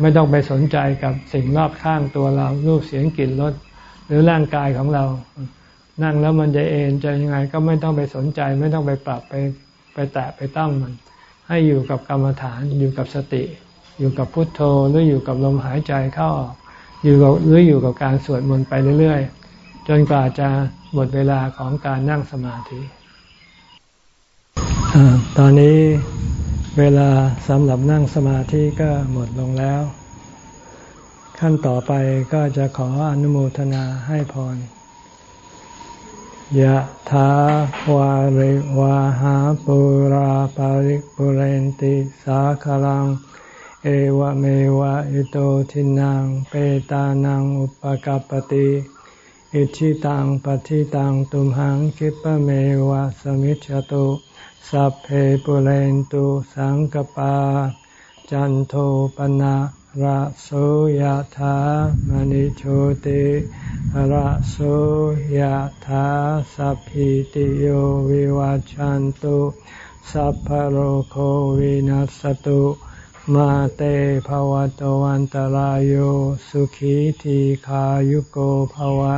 ไม่ต้องไปสนใจกับสิ่งรอบข้างตัวเรารูปเสียงกลิ่นรสหรือร่างกายของเรา นั่งแล้วมันจะเอนจะยังไงก็ไม่ต้องไปสนใจ ไม่ต้องไปปรับไปไปแตะไปต้องมัน ให้อยู่กับกรรมฐานอยู่กับสติ อยู่กับพุทโธหรืออยู่กับลมหายใจเข้าออก อยู่กับหรืออยู่กับการสวดมนต์ไปเรื่อยๆ จนกว่าจะหมดเวลาของการนั่งสมาธิตอนนี้เวลาสำหรับนั่งสมาธิก็หมดลงแล้ว ขั้นต่อไปก็จะขออนุโมทนาให้พรยะถาวาริวาหาปุราปาริปุเรนติสาคลัง เอวเมวะอิโตทินังเปตานังอุปกปติอิชิตังปฏิตังตุมหังคิปะเมวะสมิจฉตุสัพเพปุเรนตุสังกปา จันโทปนะระโสยธามณิโชติระโสยธาสัพพิติโยวิวัจจันตุสัพพโรโควินัสตุ มาเตภวะตวันตารโยสุขีทีขายุโกภวะ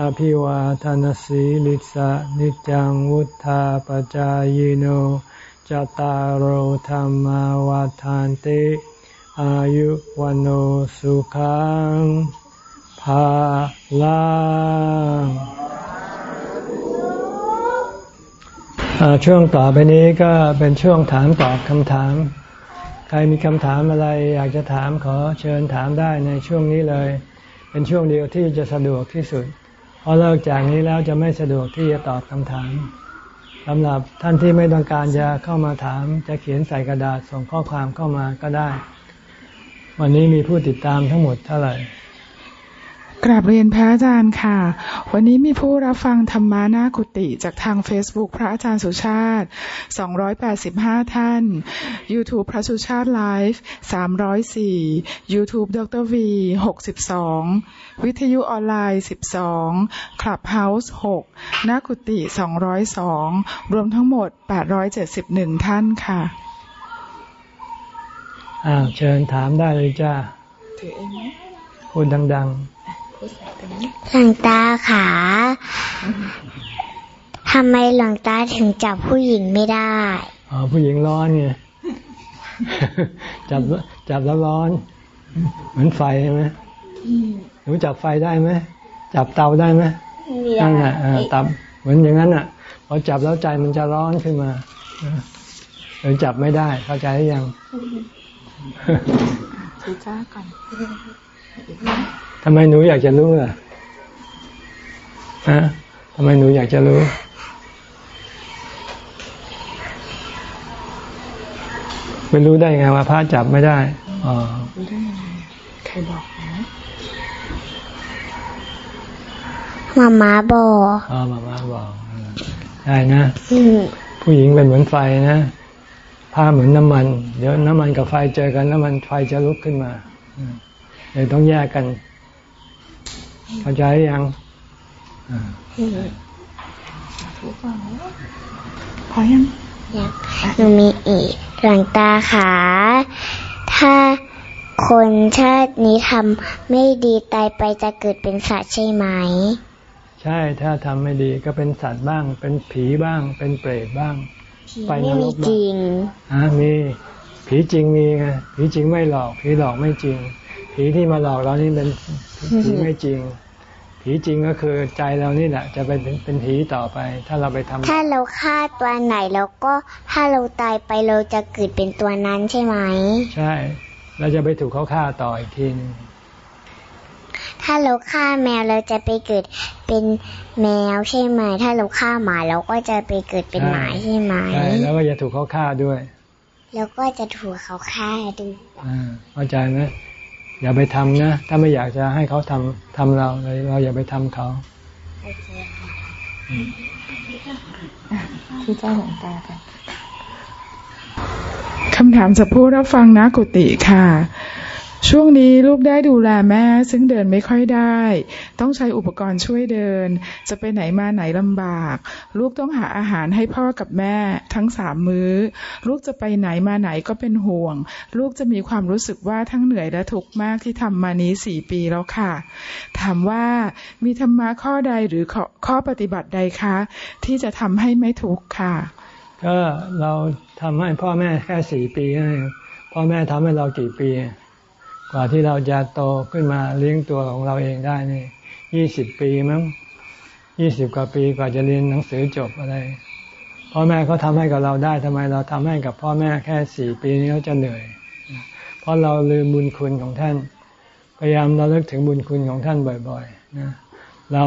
อภิวาทานสีลิสะนิจังวุธาปจายโนจตารโหธรรมวาทานติ อายุวันโอสุขังภาลังช่วงต่อไปนี้ก็เป็นช่วงถามตอบคำถาม ใครมีคำถามอะไรอยากจะถามขอเชิญถามได้ในช่วงนี้เลย เป็นช่วงเดียวที่จะสะดวกที่สุด เพราะเลิกจากนี้แล้วจะไม่สะดวกที่จะตอบคำถามสำหรับท่านที่ไม่ต้องการจะเข้ามาถาม จะเขียนใส่กระดาษส่งข้อความเข้ามาก็ได้ วันนี้มีผู้ติดตามทั้งหมดเท่าไหร่ กราบเรียนพระอาจารย์ค่ะ วันนี้มีผู้รับฟังธรรมานากุติจากทาง Facebook พระอาจารย์สุชาติ 285 ท่าน YouTube พระสุชาติไลฟ์304 YouTube ดร V 62 วิทยุออนไลน์ 12 Clubhouse 6นากุติ 202 รวมทั้งหมด 871 ท่านค่ะอ้าวเชิญถามได้เลยจ้าถือเองไหมพูดดัง ๆ หลวงตาขาทำไมหลวงตาถึงจับผู้หญิงไม่ได้อ๋อผู้หญิงร้อนไงจับจับแล้วร้อน เหมือนไฟใช่ไหมหนูจับไฟได้ไหมจับเตาได้ไหมนั่นแหละตับเหมือนอย่างนั้นอะพอจับแล้วใจมันจะร้อนขึ้นมาหรือจับไม่ได้ เข้าใจหรือยังถือจ้าก่อนทำไมหนูอยากจะรู้ล่ะฮะทำไมหนูอยากจะรู้ไม่รู้ได้ไงว่าพระจับไม่ได้อ๋อรู้ได้ยังไงใครบอกนะมาม่าบอกอ๋อมาม่าบอกใช่นะผู้หญิงเป็นเหมือนไฟนะผ้าเหมือนน้ำมัน เดี๋ยวน้ำมันกับไฟเจอกันน้ำมันไฟจะลุกขึ้นมาเลยต้องแยกกัน เข้าใจยังพอยังยังหนูมีอีกหลังตาขาถ้าคนชาตินี้ทำไม่ดีตายไปจะเกิดเป็นสัตว์ใช่ไหม ใช่ถ้าทำไม่ดีก็เป็นสัตว์บ้าง เป็นผีบ้าง เป็นเปรตบ้าง ไปนรกจริงอ่ามีผีจริงมีไงผีจริงไม่หลอก ผีหลอกไม่จริง ผีที่มาหลอกเรานี่เป็นผีไม่จริง ผีจริงก็คือใจเรานี่แหละ จะไปเป็นผีต่อไป ถ้าเราไปทำถ้าเราฆ่าตัวไหนแล้วก็ถ้าเราตายไปเราจะเกิดเป็นตัวนั้นใช่ไหม ใช่ เราจะไปถูกเขาฆ่าต่ออีกทีนึงถ้าเราฆ่าแมวเราจะไปเกิดเป็นแมวใช่ไหม ถ้าเราฆ่าหมาเราก็จะไปเกิดเป็นหมาใช่ไหมใช่แล้วก็จะถูกเขาฆ่าด้วย แล้วก็จะถูกเขาฆ่าด้วยอ่าเข้าใจไหม อย่าไปทำนะ ถ้าไม่อยากจะให้เขาทำทำเราเราอย่าไปทำเขาโอเคคือเจ้าหลวงตาค่ะคำถามจากผู้รับฟังนะกุติค่ะ ช่วงนี้ลูกได้ดูแลแม่ ซึ่งเดินไม่ค่อยได้ ต้องใช้อุปกรณ์ช่วยเดิน จะไปไหนมาไหนลำบาก ลูกต้องหาอาหารให้พ่อกับแม่ทั้งสามมือ้อ ลูกจะไปไหนมาไหนก็เป็นห่วง ลูกจะมีความรู้สึกว่าทั้งเหนื่อยและทุกข์มากที่ทำมานี้สี่ปีแล้วค่ะ ถามว่ามีธรรมะข้อใดหรือข้อข้อปฏิบัติใดคะ ที่จะทำให้ไม่ทุกข์ค่ะ ก็เราทำให้พ่อแม่แค่สี่ปีพ่อแม่ทำให้เรากี่ปี กว่าที่เราจะโตขึ้นมาเลี้ยงตัวของเราเองได้นี่ยี่สิบปีมั้งยี่สิบกว่าปีกว่าจะเรียนหนังสือจบอะไรพ่อแม่เขาทาให้กับเราได้ทำไมเราทำให้กับพ่อแม่แค่สี่ปีนี้เขาจะเหนื่อย เพราะเราลืมบุญคุณของท่าน พยายามเราเลิกถึงบุญคุณของท่านบ่อยๆนะเรา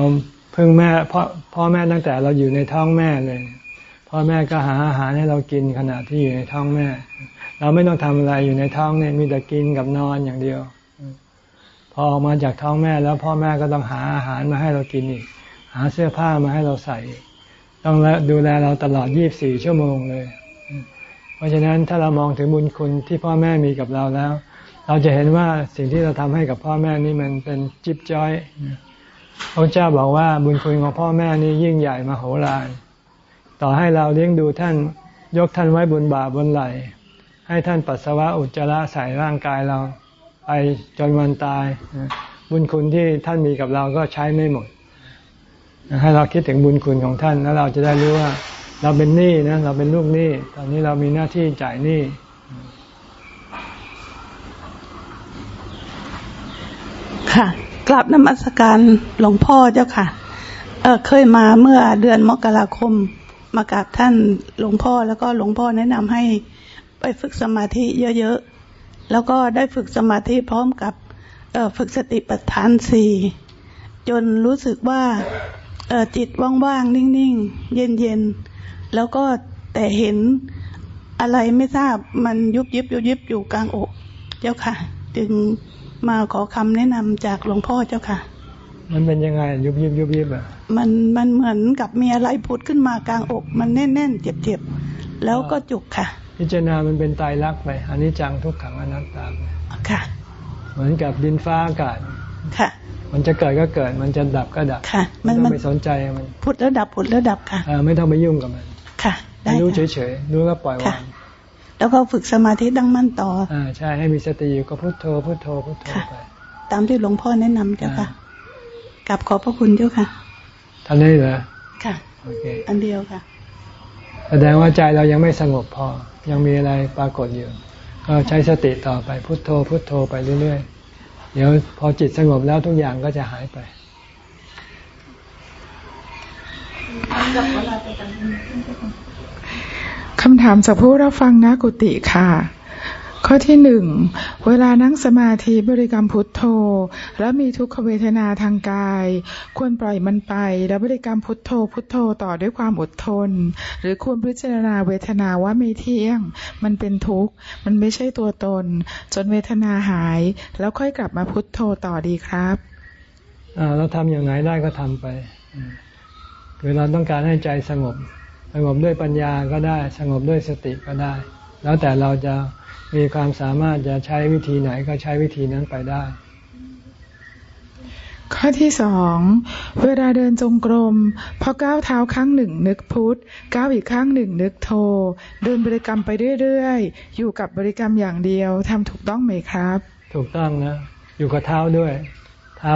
พึ่งแม่พ่อพ่อแม่ตั้งแต่เราอยู่ในท้องแม่เลย พ่อแม่ก็หาอาหารให้เรากินขณะที่อยู่ในท้องแม่ เราไม่ต้องทำอะไรอยู่ในท้องเนี่ยมีแต่กินกับนอนอย่างเดียว พอออกมาจากท้องแม่แล้วพ่อแม่ก็ต้องหาอาหารมาให้เรากินอีก หาเสื้อผ้ามาให้เราใส่ ต้องดูแลเราตลอด 24 ชั่วโมงเลย เพราะฉะนั้นถ้าเรามองถึงบุญคุณที่พ่อแม่มีกับเราแล้ว เราจะเห็นว่าสิ่งที่เราทำให้กับพ่อแม่นี่มันเป็นจิ๊บจ้อยพระเจ้าบอกว่าบุญคุณของพ่อแม่นี่ยิ่งใหญ่มาโหฬารต่อให้เราเลี้ยงดูท่านยกท่านไว้บนบ่าบนไหล ให้ท่านปัสสาวะอุจจาระใส่ร่างกายเราไปจนวันตาย บุญคุณที่ท่านมีกับเราก็ใช้ไม่หมด ให้เราคิดถึงบุญคุณของท่านแล้วเราจะได้รู้ว่า เราเป็นหนี้นะเราเป็นลูกหนี้ตอนนี้เรามีหน้าที่จ่ายหนี้ค่ะกลับนมัสการหลวงพ่อเจ้าค่ะ เออเคยมาเมื่อเดือนมกราคม มากราบท่านหลวงพ่อแล้วก็หลวงพ่อแนะนำให้ ไปฝึกสมาธิเยอะๆ แล้วก็ได้ฝึกสมาธิพร้อมกับฝึกสติปัฏฐานสี่จนรู้สึกว่าจิตว่างๆ นิ่งๆ เย็นๆ แล้วก็แต่เห็นอะไรไม่ทราบมันยุบยิบยุบยิบอยู่กลางอก เจ้าค่ะ จึงมาขอคำแนะนำจากหลวงพ่อเจ้าค่ะมันเป็นยังไงยุบยิบยุบยิบอะมันมันเหมือนกับมีอะไรผุดขึ้นมากลางอก มันแน่นๆเจ็บๆแล้วก็จุกค่ะ พิจารณามันเป็นตายรักไปอันนี้จังทุกขังอนัตตาค่ะ เหมือนกับดินฟ้าอากาศค่ะ มันจะเกิดก็เกิด มันจะดับก็ดับค่ะ มันไม่สนใจมันผุดแล้วดับผุดแล้วดับค่ะไม่ต้องไปยุ่งกับมัน ค่ะ ได้รู้เฉยๆรู้ก็ปล่อยวางแล้วก็ฝึกสมาธิดังมั่นต่ออ่าใช่ให้มีสติอยู่ก็พุทโธพุทโธพุทโธไปตามที่หลวงพ่อแนะนำเจ้าค่ะกับขอบพระคุณเจ้าค่ะท่านนี้เหรอค่ะ โอเค อันเดียวค่ะ แสดงว่าใจเรายังไม่สงบพอ ยังมีอะไรปรากฏอยู่ ก็ใช้สติต่อไปพุทโธ พุทโธไปเรื่อยๆ เดี๋ยวพอจิตสงบแล้วทุกอย่างก็จะหายไปคำถามจากผู้รับฟังนะกุติค่ะ ข้อที่หนึ่งเวลานั่งสมาธิบริกรรมพุทโธ แล้วมีทุกขเวทนาทางกาย ควรปล่อยมันไป แล้วบริกรรมพุทโธ พุทโธต่อด้วยความอดทน หรือควรพิจารณาเวทนาว่าไม่เที่ยง มันเป็นทุกข์ มันไม่ใช่ตัวตน จนเวทนาหาย แล้วค่อยกลับมาพุทโธต่อดีครับเราทำอย่างไรได้ก็ทำไปเวลาต้องการให้ใจสงบ สงบด้วยปัญญาก็ได้ สงบด้วยสติก็ได้ แล้วแต่เราจะ มีความสามารถจะใช้วิธีไหนก็ใช้วิธีนั้นไปได้ ข้อที่สองเวลาเดินจงกรมพอก้าวเท้าข้างหนึ่งนึกพุทธก้าวอีกข้างหนึ่งนึกโท เดินบริกรรมไปเรื่อยๆ อยู่กับบริกรรมอย่างเดียวทำถูกต้องไหมครับ ถูกต้องนะ อยู่กับเท้าด้วย เท้า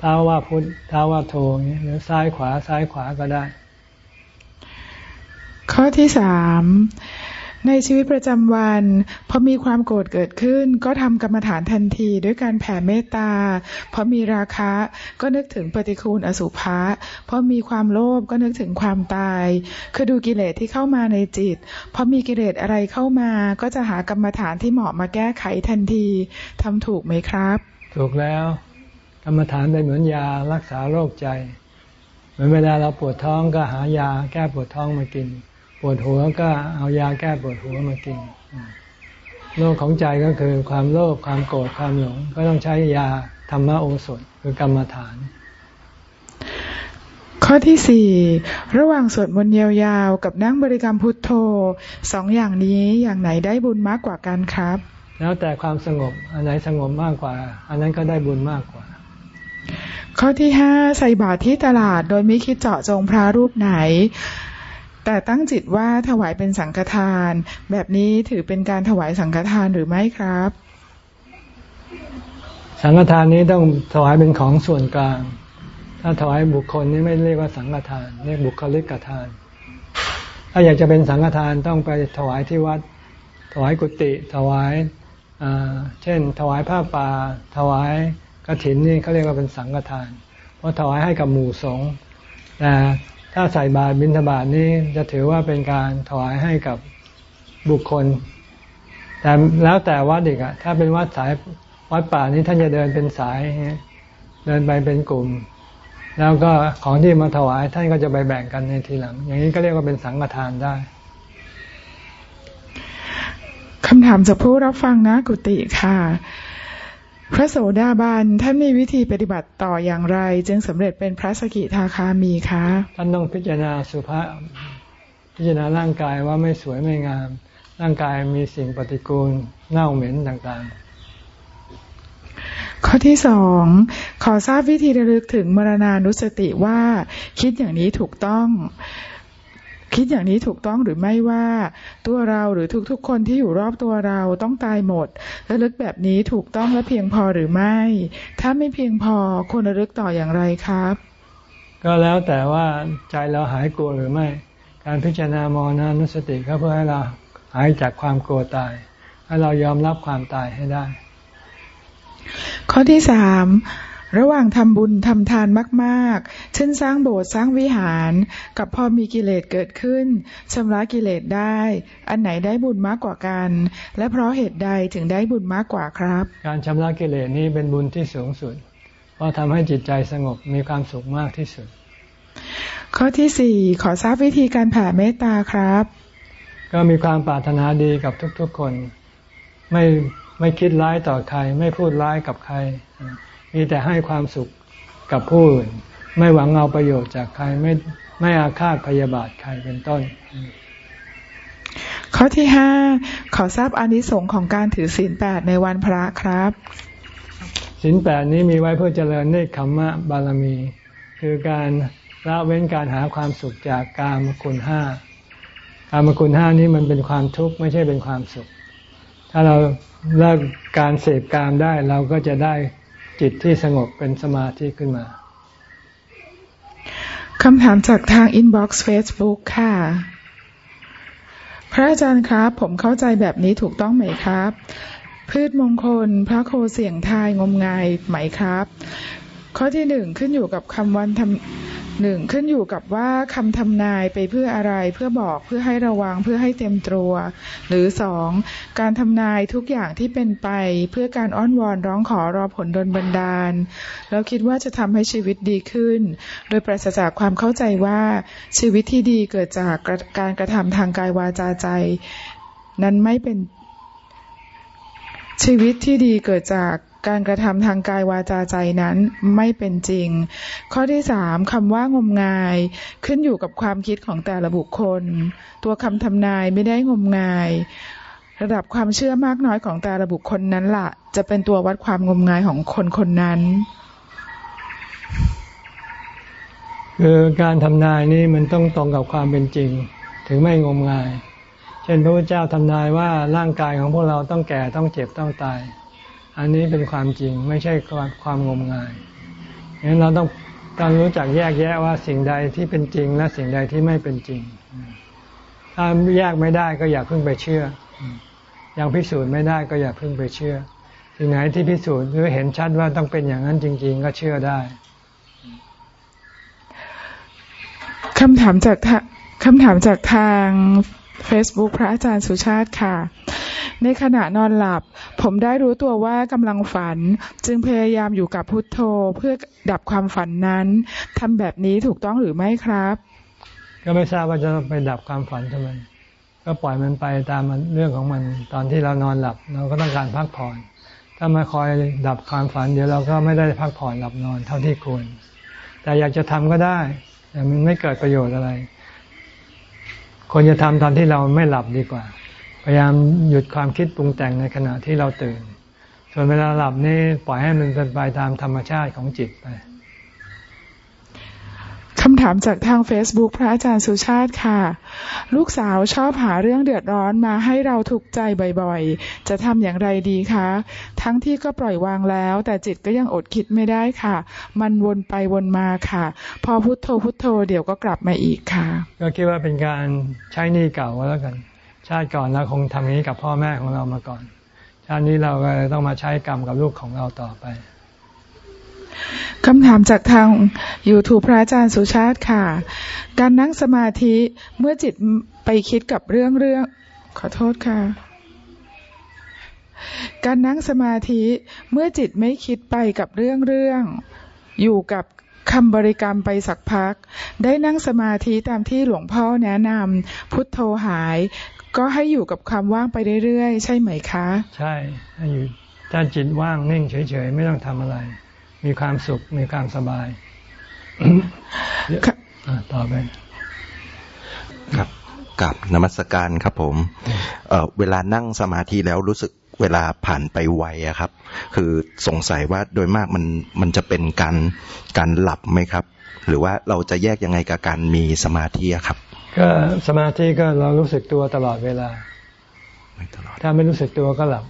เท้าว่าพุทธเท้าว่าโทอย่างนี้หรือซ้ายขวาซ้ายขวาก็ได้ ข้อที่สาม ในชีวิตประจำวันพอมีความโกรธเกิดขึ้น ก็ทำกรรมฐานทันทีด้วยการแผ่เมตตาพอมีราคะก็นึกถึงปฏิคูลอสุภะพอมีความโลภก็นึกถึงความตาย คือดูกิเลสที่เข้ามาในจิตพอมีกิเลสอะไรเข้ามา ก็จะหากรรมฐานที่เหมาะมาแก้ไขทันทีทำถูกไหมครับ ถูกแล้ว กรรมฐานเป็นเหมือนยารักษาโรคใจ เหมือนเวลาเราปวดท้องก็หายาแก้ปวดท้องมากิน ปวดหัวก็เอายาแก้ปวดหัวมากินโรคของใจก็คือความโลภความโกรธความหลง ก็ต้องใช้ยาธรรมโอสถคือกรรมฐาน ข้อที่สี่ระหว่างสวดมนต์ยาวๆ กับนั่งบริกรรมพุทโธสองอย่างนี้อย่างไหนได้บุญมากกว่ากันครับ แล้วแต่ความสงบอันไหนสงบมากกว่า อันนั้นก็ได้บุญมากกว่า ข้อที่ห้าใส่บาตรที่ตลาดโดยไม่คิดเจาะจงพระรูปไหน แต่ตั้งจิตว่าถวายเป็นสังฆทาน แบบนี้ถือเป็นการถวายสังฆทานหรือไม่ครับ สังฆทานนี้ต้องถวายเป็นของส่วนกลาง ถ้าถวายบุคคลนี่ไม่เรียกว่าสังฆทานเรียกบุคลิกทาน ถ้าอยากจะเป็นสังฆทานต้องไปถวายที่วัด ถวายกุฏิถวายเช่น ถวายผ้าป่าถวายกระถินนี่เขาเรียกว่าเป็นสังฆทาน เพราะถวายให้กับหมู่สงฆ์แต่ ถ้าใส่บาตรบิณฑบาตนี้จะถือว่าเป็นการถวายให้กับบุคคล แต่แล้วแต่วัดอีกอะถ้าเป็นวัดสายวัดป่านี้ท่านจะเดินเป็นสาย เดินไปเป็นกลุ่ม แล้วก็ของที่มาถวายท่านก็จะไปแบ่งกันในทีหลัง อย่างนี้ก็เรียกว่าเป็นสังฆทานได้คำถามจากผู้รับฟังนะกุติค่ะ พระโสดาบันท่านมีวิธีปฏิบัติต่ออย่างไร จึงสำเร็จเป็นพระสกิทาคามีคะท่านต้องพิจารณาสุภาพพิจารณาร่างกายว่าไม่สวยไม่งาม ร่างกายมีสิ่งปฏิกูลเน่าเหม็นต่างๆ ข้อที่สองขอทราบวิธีระลึกถึงมรณานุสติว่าคิดอย่างนี้ถูกต้อง คิดอย่างนี้ถูกต้องหรือไม่ว่า ตัวเราหรือทุกๆ คนที่อยู่รอบตัวเราต้องตายหมดระลึกแบบนี้ถูกต้องและเพียงพอหรือไม่ ถ้าไม่เพียงพอควรระลึกต่ออย่างไรครับ ก็แล้วแต่ว่าใจเราหายกลัวหรือไม่ การพิจารณามรณานุสติก็เพื่อให้เราหายจากความกลัวตาย ให้เรายอมรับความตายให้ได้ ข้อที่สาม ระหว่างทำบุญทำทานมากๆ เช่นสร้างโบสถ์สร้างวิหาร กับพอมีกิเลสเกิดขึ้นชำระกิเลสได้ อันไหนได้บุญมากกว่ากัน และเพราะเหตุใดถึงได้บุญมากกว่าครับ การชำระกิเลสนี้เป็นบุญที่สูงสุด เพราะทำให้จิตใจสงบมีความสุขมากที่สุด ข้อที่สี่ขอทราบวิธีการแผ่เมตตาครับ ก็มีความปรารถนาดีกับทุกๆคน ไม่ไม่คิดร้ายต่อใคร ไม่พูดร้ายกับใคร มีแต่ให้ความสุขกับผู้อื่น ไม่หวังเอาประโยชน์จากใครไม่ไม่อาฆาตพยาบาทใครเป็นต้น ข้อที่ห้าขอทราบอานิสงส์ของการถือศีลแปดในวันพระครับศีลแปดนี้มีไว้เพื่อเจริญเนคขมมะบารมี คือการละเว้นการหาความสุขจากกามคุณห้ากามคุณห้านี้มันเป็นความทุกข์ไม่ใช่เป็นความสุข ถ้าเราเลิกการเสพกามได้เราก็จะได้ จิตที่สงบเป็นสมาธิขึ้นมาคำถามจากทาง inbox Facebook ค่ะ พระอาจารย์ครับ ผมเข้าใจแบบนี้ถูกต้องไหมครับ พืชมงคล พระโคเสี่ยงทายงมงายไหมครับ ข้อที่หนึ่งขึ้นอยู่กับคำวันทำ หนึ่งขึ้นอยู่กับว่าคำทำนายไปเพื่ออะไรเพื่อบอกเพื่อให้ระวังเพื่อให้เต็มตัว หรือสองการทำนายทุกอย่างที่เป็นไป เพื่อการอ้อนวอนร้องขอรอผลดลบันดาล แล้วคิดว่าจะทำให้ชีวิตดีขึ้น โดยปราศจากความเข้าใจว่าชีวิตที่ดีเกิดจากการกระทำทางกายวาจาใจ นั้นไม่เป็นชีวิตที่ดีเกิดจาก การกระทำทางกายวาจาใจนั้นไม่เป็นจริง ข้อที่สามคำว่างมงายขึ้นอยู่กับความคิดของแต่ละบุคคล ตัวคำทำนายไม่ได้งมงาย ระดับความเชื่อมากน้อยของแต่ละบุคคลนั้นละ่ะ จะเป็นตัววัดความงมงายของคนคนนั้นคือการทำนายนี่มันต้องตรงกับความเป็นจริง ถึงไม่งมงาย เช่นพระพุทธเจ้าทำนายว่าร่างกายของพวกเราต้องแก่ต้องเจ็บต้องตาย อันนี้เป็นความจริงไม่ใช่ความงมงายฉะนั้นเราต้องต้องรู้จักแยกแยะว่าสิ่งใดที่เป็นจริงและสิ่งใดที่ไม่เป็นจริง ถ้าแยกไม่ได้ก็อย่าเพิ่งไปเชื่อ ยังพิสูจน์ไม่ได้ก็อย่าเพิ่งไปเชื่อ สิ่งไหนที่พิสูจน์หรือเห็นชัดว่าต้องเป็นอย่างนั้นจริง ๆ ก็เชื่อได้คำถามจากคำถามจากทาง Facebook พระอาจารย์สุชาติค่ะ ในขณะนอนหลับ ผมได้รู้ตัวว่ากำลังฝัน จึงพยายามอยู่กับพุทโธเพื่อดับความฝันนั้นทำแบบนี้ถูกต้องหรือไม่ครับ ก็ไม่ทราบว่าจะไปดับความฝันทำไมก็ปล่อยมันไปตามเรื่องของมันตอนที่เรานอนหลับ เราก็ต้องการพักผ่อน ถ้ามาคอยดับความฝัน เดี๋ยวเราก็ไม่ได้พักผ่อนหลับนอนเท่าที่ควร แต่อยากจะทำก็ได้แต่มันไม่เกิดประโยชน์อะไรควรจะทำตอนที่เราไม่หลับดีกว่า ยายามหยุดความคิดปรุงแต่งในขณะที่เราตื่น ส่วนเวลาหลับนี่ปล่อยให้มันเป็นไปตามธรรมชาติของจิตไปคำถามจากทาง Facebook พระอาจารย์สุชาติค่ะ ลูกสาวชอบหาเรื่องเดือดร้อนมาให้เราทุกข์ใจบ่อยๆ จะทำอย่างไรดีคะ ทั้งที่ก็ปล่อยวางแล้ว แต่จิตก็ยังอดคิดไม่ได้ค่ะ มันวนไปวนมาค่ะ พอพุโทโธพุโทโธเดี๋ยวก็กลับมาอีกค่ะ ก็คิดว่าเป็นการใช้หนี้เก่าแล้วกัน ชาติก่อนเราคงทำนี้กับพ่อแม่ของเรามาก่อน ชาตินี้เราก็ต้องมาใช้กรรมกับลูกของเราต่อไปคำถามจากทาง YouTube พระอาจารย์สุชาติค่ะ การนั่งสมาธิเมื่อจิตไปคิดกับเรื่องเรื่อง ขอโทษค่ะ การนั่งสมาธิเมื่อจิตไม่คิดไปกับเรื่องเรื่อง อยู่กับ คำบริกรรมไปสักพัก ได้นั่งสมาธิตามที่หลวงพ่อแนะนำพุทโธหาย ก็ให้อยู่กับความว่างไปเรื่อยๆ ใช่ไหมคะ ใช่ให้อยู่ถ้าจิตว่างนิ่งเฉยๆ ไม่ต้องทำอะไร มีความสุขมีความสบายอะต่อไปครับกับนมัสการครับผมเอ่อเวลานั่งสมาธิแล้วรู้สึก เวลาผ่านไปไวอะครับ คือสงสัยว่าโดยมากมันมันจะเป็นการการหลับไหมครับ หรือว่าเราจะแยกยังไงกับการมีสมาธิอะครับ ก็สมาธิก็เรารู้สึกตัวตลอดเวลาไม่ตลอดถ้าไม่รู้สึกตัวก็หลับ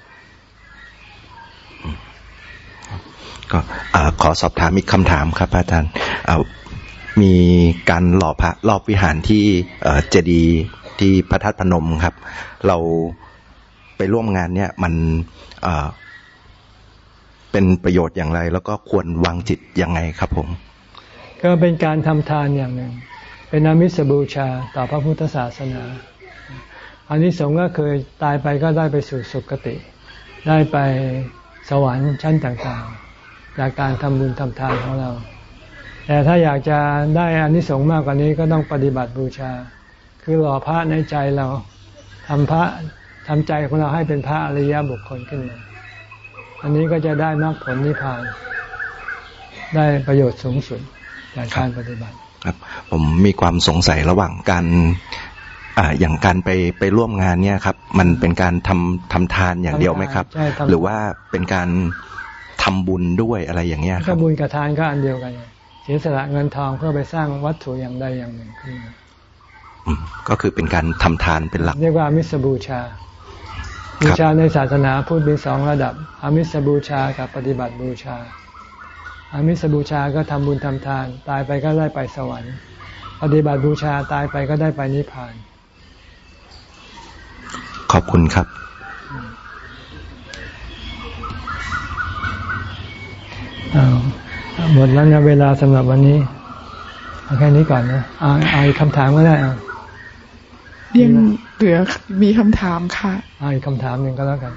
ก็เอ่อขอสอบถามอีกคำถามครับอาจารย์เอ่อมีการหล่อพระรอบวิหารที่เอ่อเจดีย์ที่พระธาตุพนมครับ เรา ไปร่วมงานเนี่ยมันเป็นประโยชน์อย่างไร แล้วก็ควรวางจิตยังไงครับผม ก็เป็นการทำทานอย่างหนึ่ง เป็นอามิสบูชาต่อพระพุทธศาสนาอันนี้สงส์ก็คือตายไปก็ได้ไปสู่สุคติ ได้ไปสวรรค์ชั้นต่างๆ จากการทำบุญทำทานของเรา แต่ถ้าอยากจะได้อานิสงส์มากกว่านี้ก็ต้องปฏิบัติบูชา คือหล่อพระในใจเราทำพระ ทำใจของเราให้เป็นพระอริยบุคคลขึ้นมา อันนี้ก็จะได้มรรคผลนิพพาน ได้ประโยชน์สูงสุดจากการปฏิบัติ ครับ ผมมีความสงสัยระหว่างการอ่าอย่างการไปไปร่วมงานเนี่ยครับ มันเป็นการทำทำทานอย่างเดียวไหมครับใช่ทำหรือว่าเป็นการทำบุญด้วยอะไรอย่างเงี้ยคก็รับบุญกับทานก็อันเดียวกันไงเสียสละเงินทองเพื่อไปสร้างวัตถุอย่างใดอย่างหนึ่งขึ้นมาอืมก็คือเป็นการทำทานเป็นหลัก เรียกว่าอามิสบูชา บูชาในศาสนาพูดมีสองระดับอามิสบูชากับปฏิบัติบูชาอามิสบูชาก็ทำบุญทำทาน ตายไปก็ได้ไปสวรรค์ ปฏิบัติบูชาตายไปก็ได้ไปนิพพาน ขอบคุณครับอ้าวหมดแล้วนะเวลาสำหรับวันนี้เอาแค่นี้ก่อนนะเอาเอาอีกคำถามก็ได้เอายัง เหลือมีคำถามค่ะเอาอีกคำถามหนึ่งก็แล้วกัน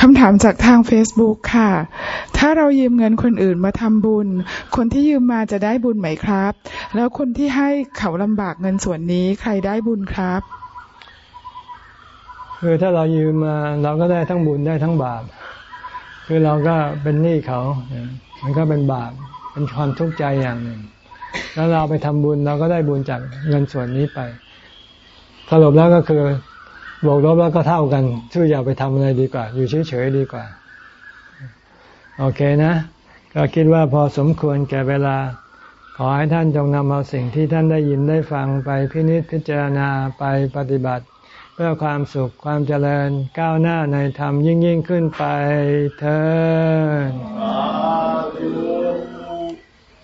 คำถามจากทาง Facebook ค่ะ ถ้าเรายืมเงินคนอื่นมาทำบุญ คนที่ยืมมาจะได้บุญไหมครับ แล้วคนที่ให้เขาลำบากเงินส่วนนี้ใครได้บุญครับ คือถ้าเรายืมมาเราก็ได้ทั้งบุญได้ทั้งบาป คือเราก็เป็นหนี้เขาเนี่ยมันก็เป็นบาป เป็นความทุกข์ใจอย่างหนึ่ง แล้วเราไปทำบุญเราก็ได้บุญจากเงินส่วนนี้ไป สรุปแล้วก็คือบวกลบแล้วก็เท่ากันช่วยอย่าไปทำอะไรดีกว่า อยู่เฉยๆดีกว่า โอเคนะ ก็คิดว่าพอสมควรแก่เวลา ขอให้ท่านจงนำเอาสิ่งที่ท่านได้ยินได้ฟังไปพินิจพิจารณาไปปฏิบัติ เพื่อความสุขความเจริญก้าวหน้าในธรรมยิ่งยิ่งขึ้นไปเธอ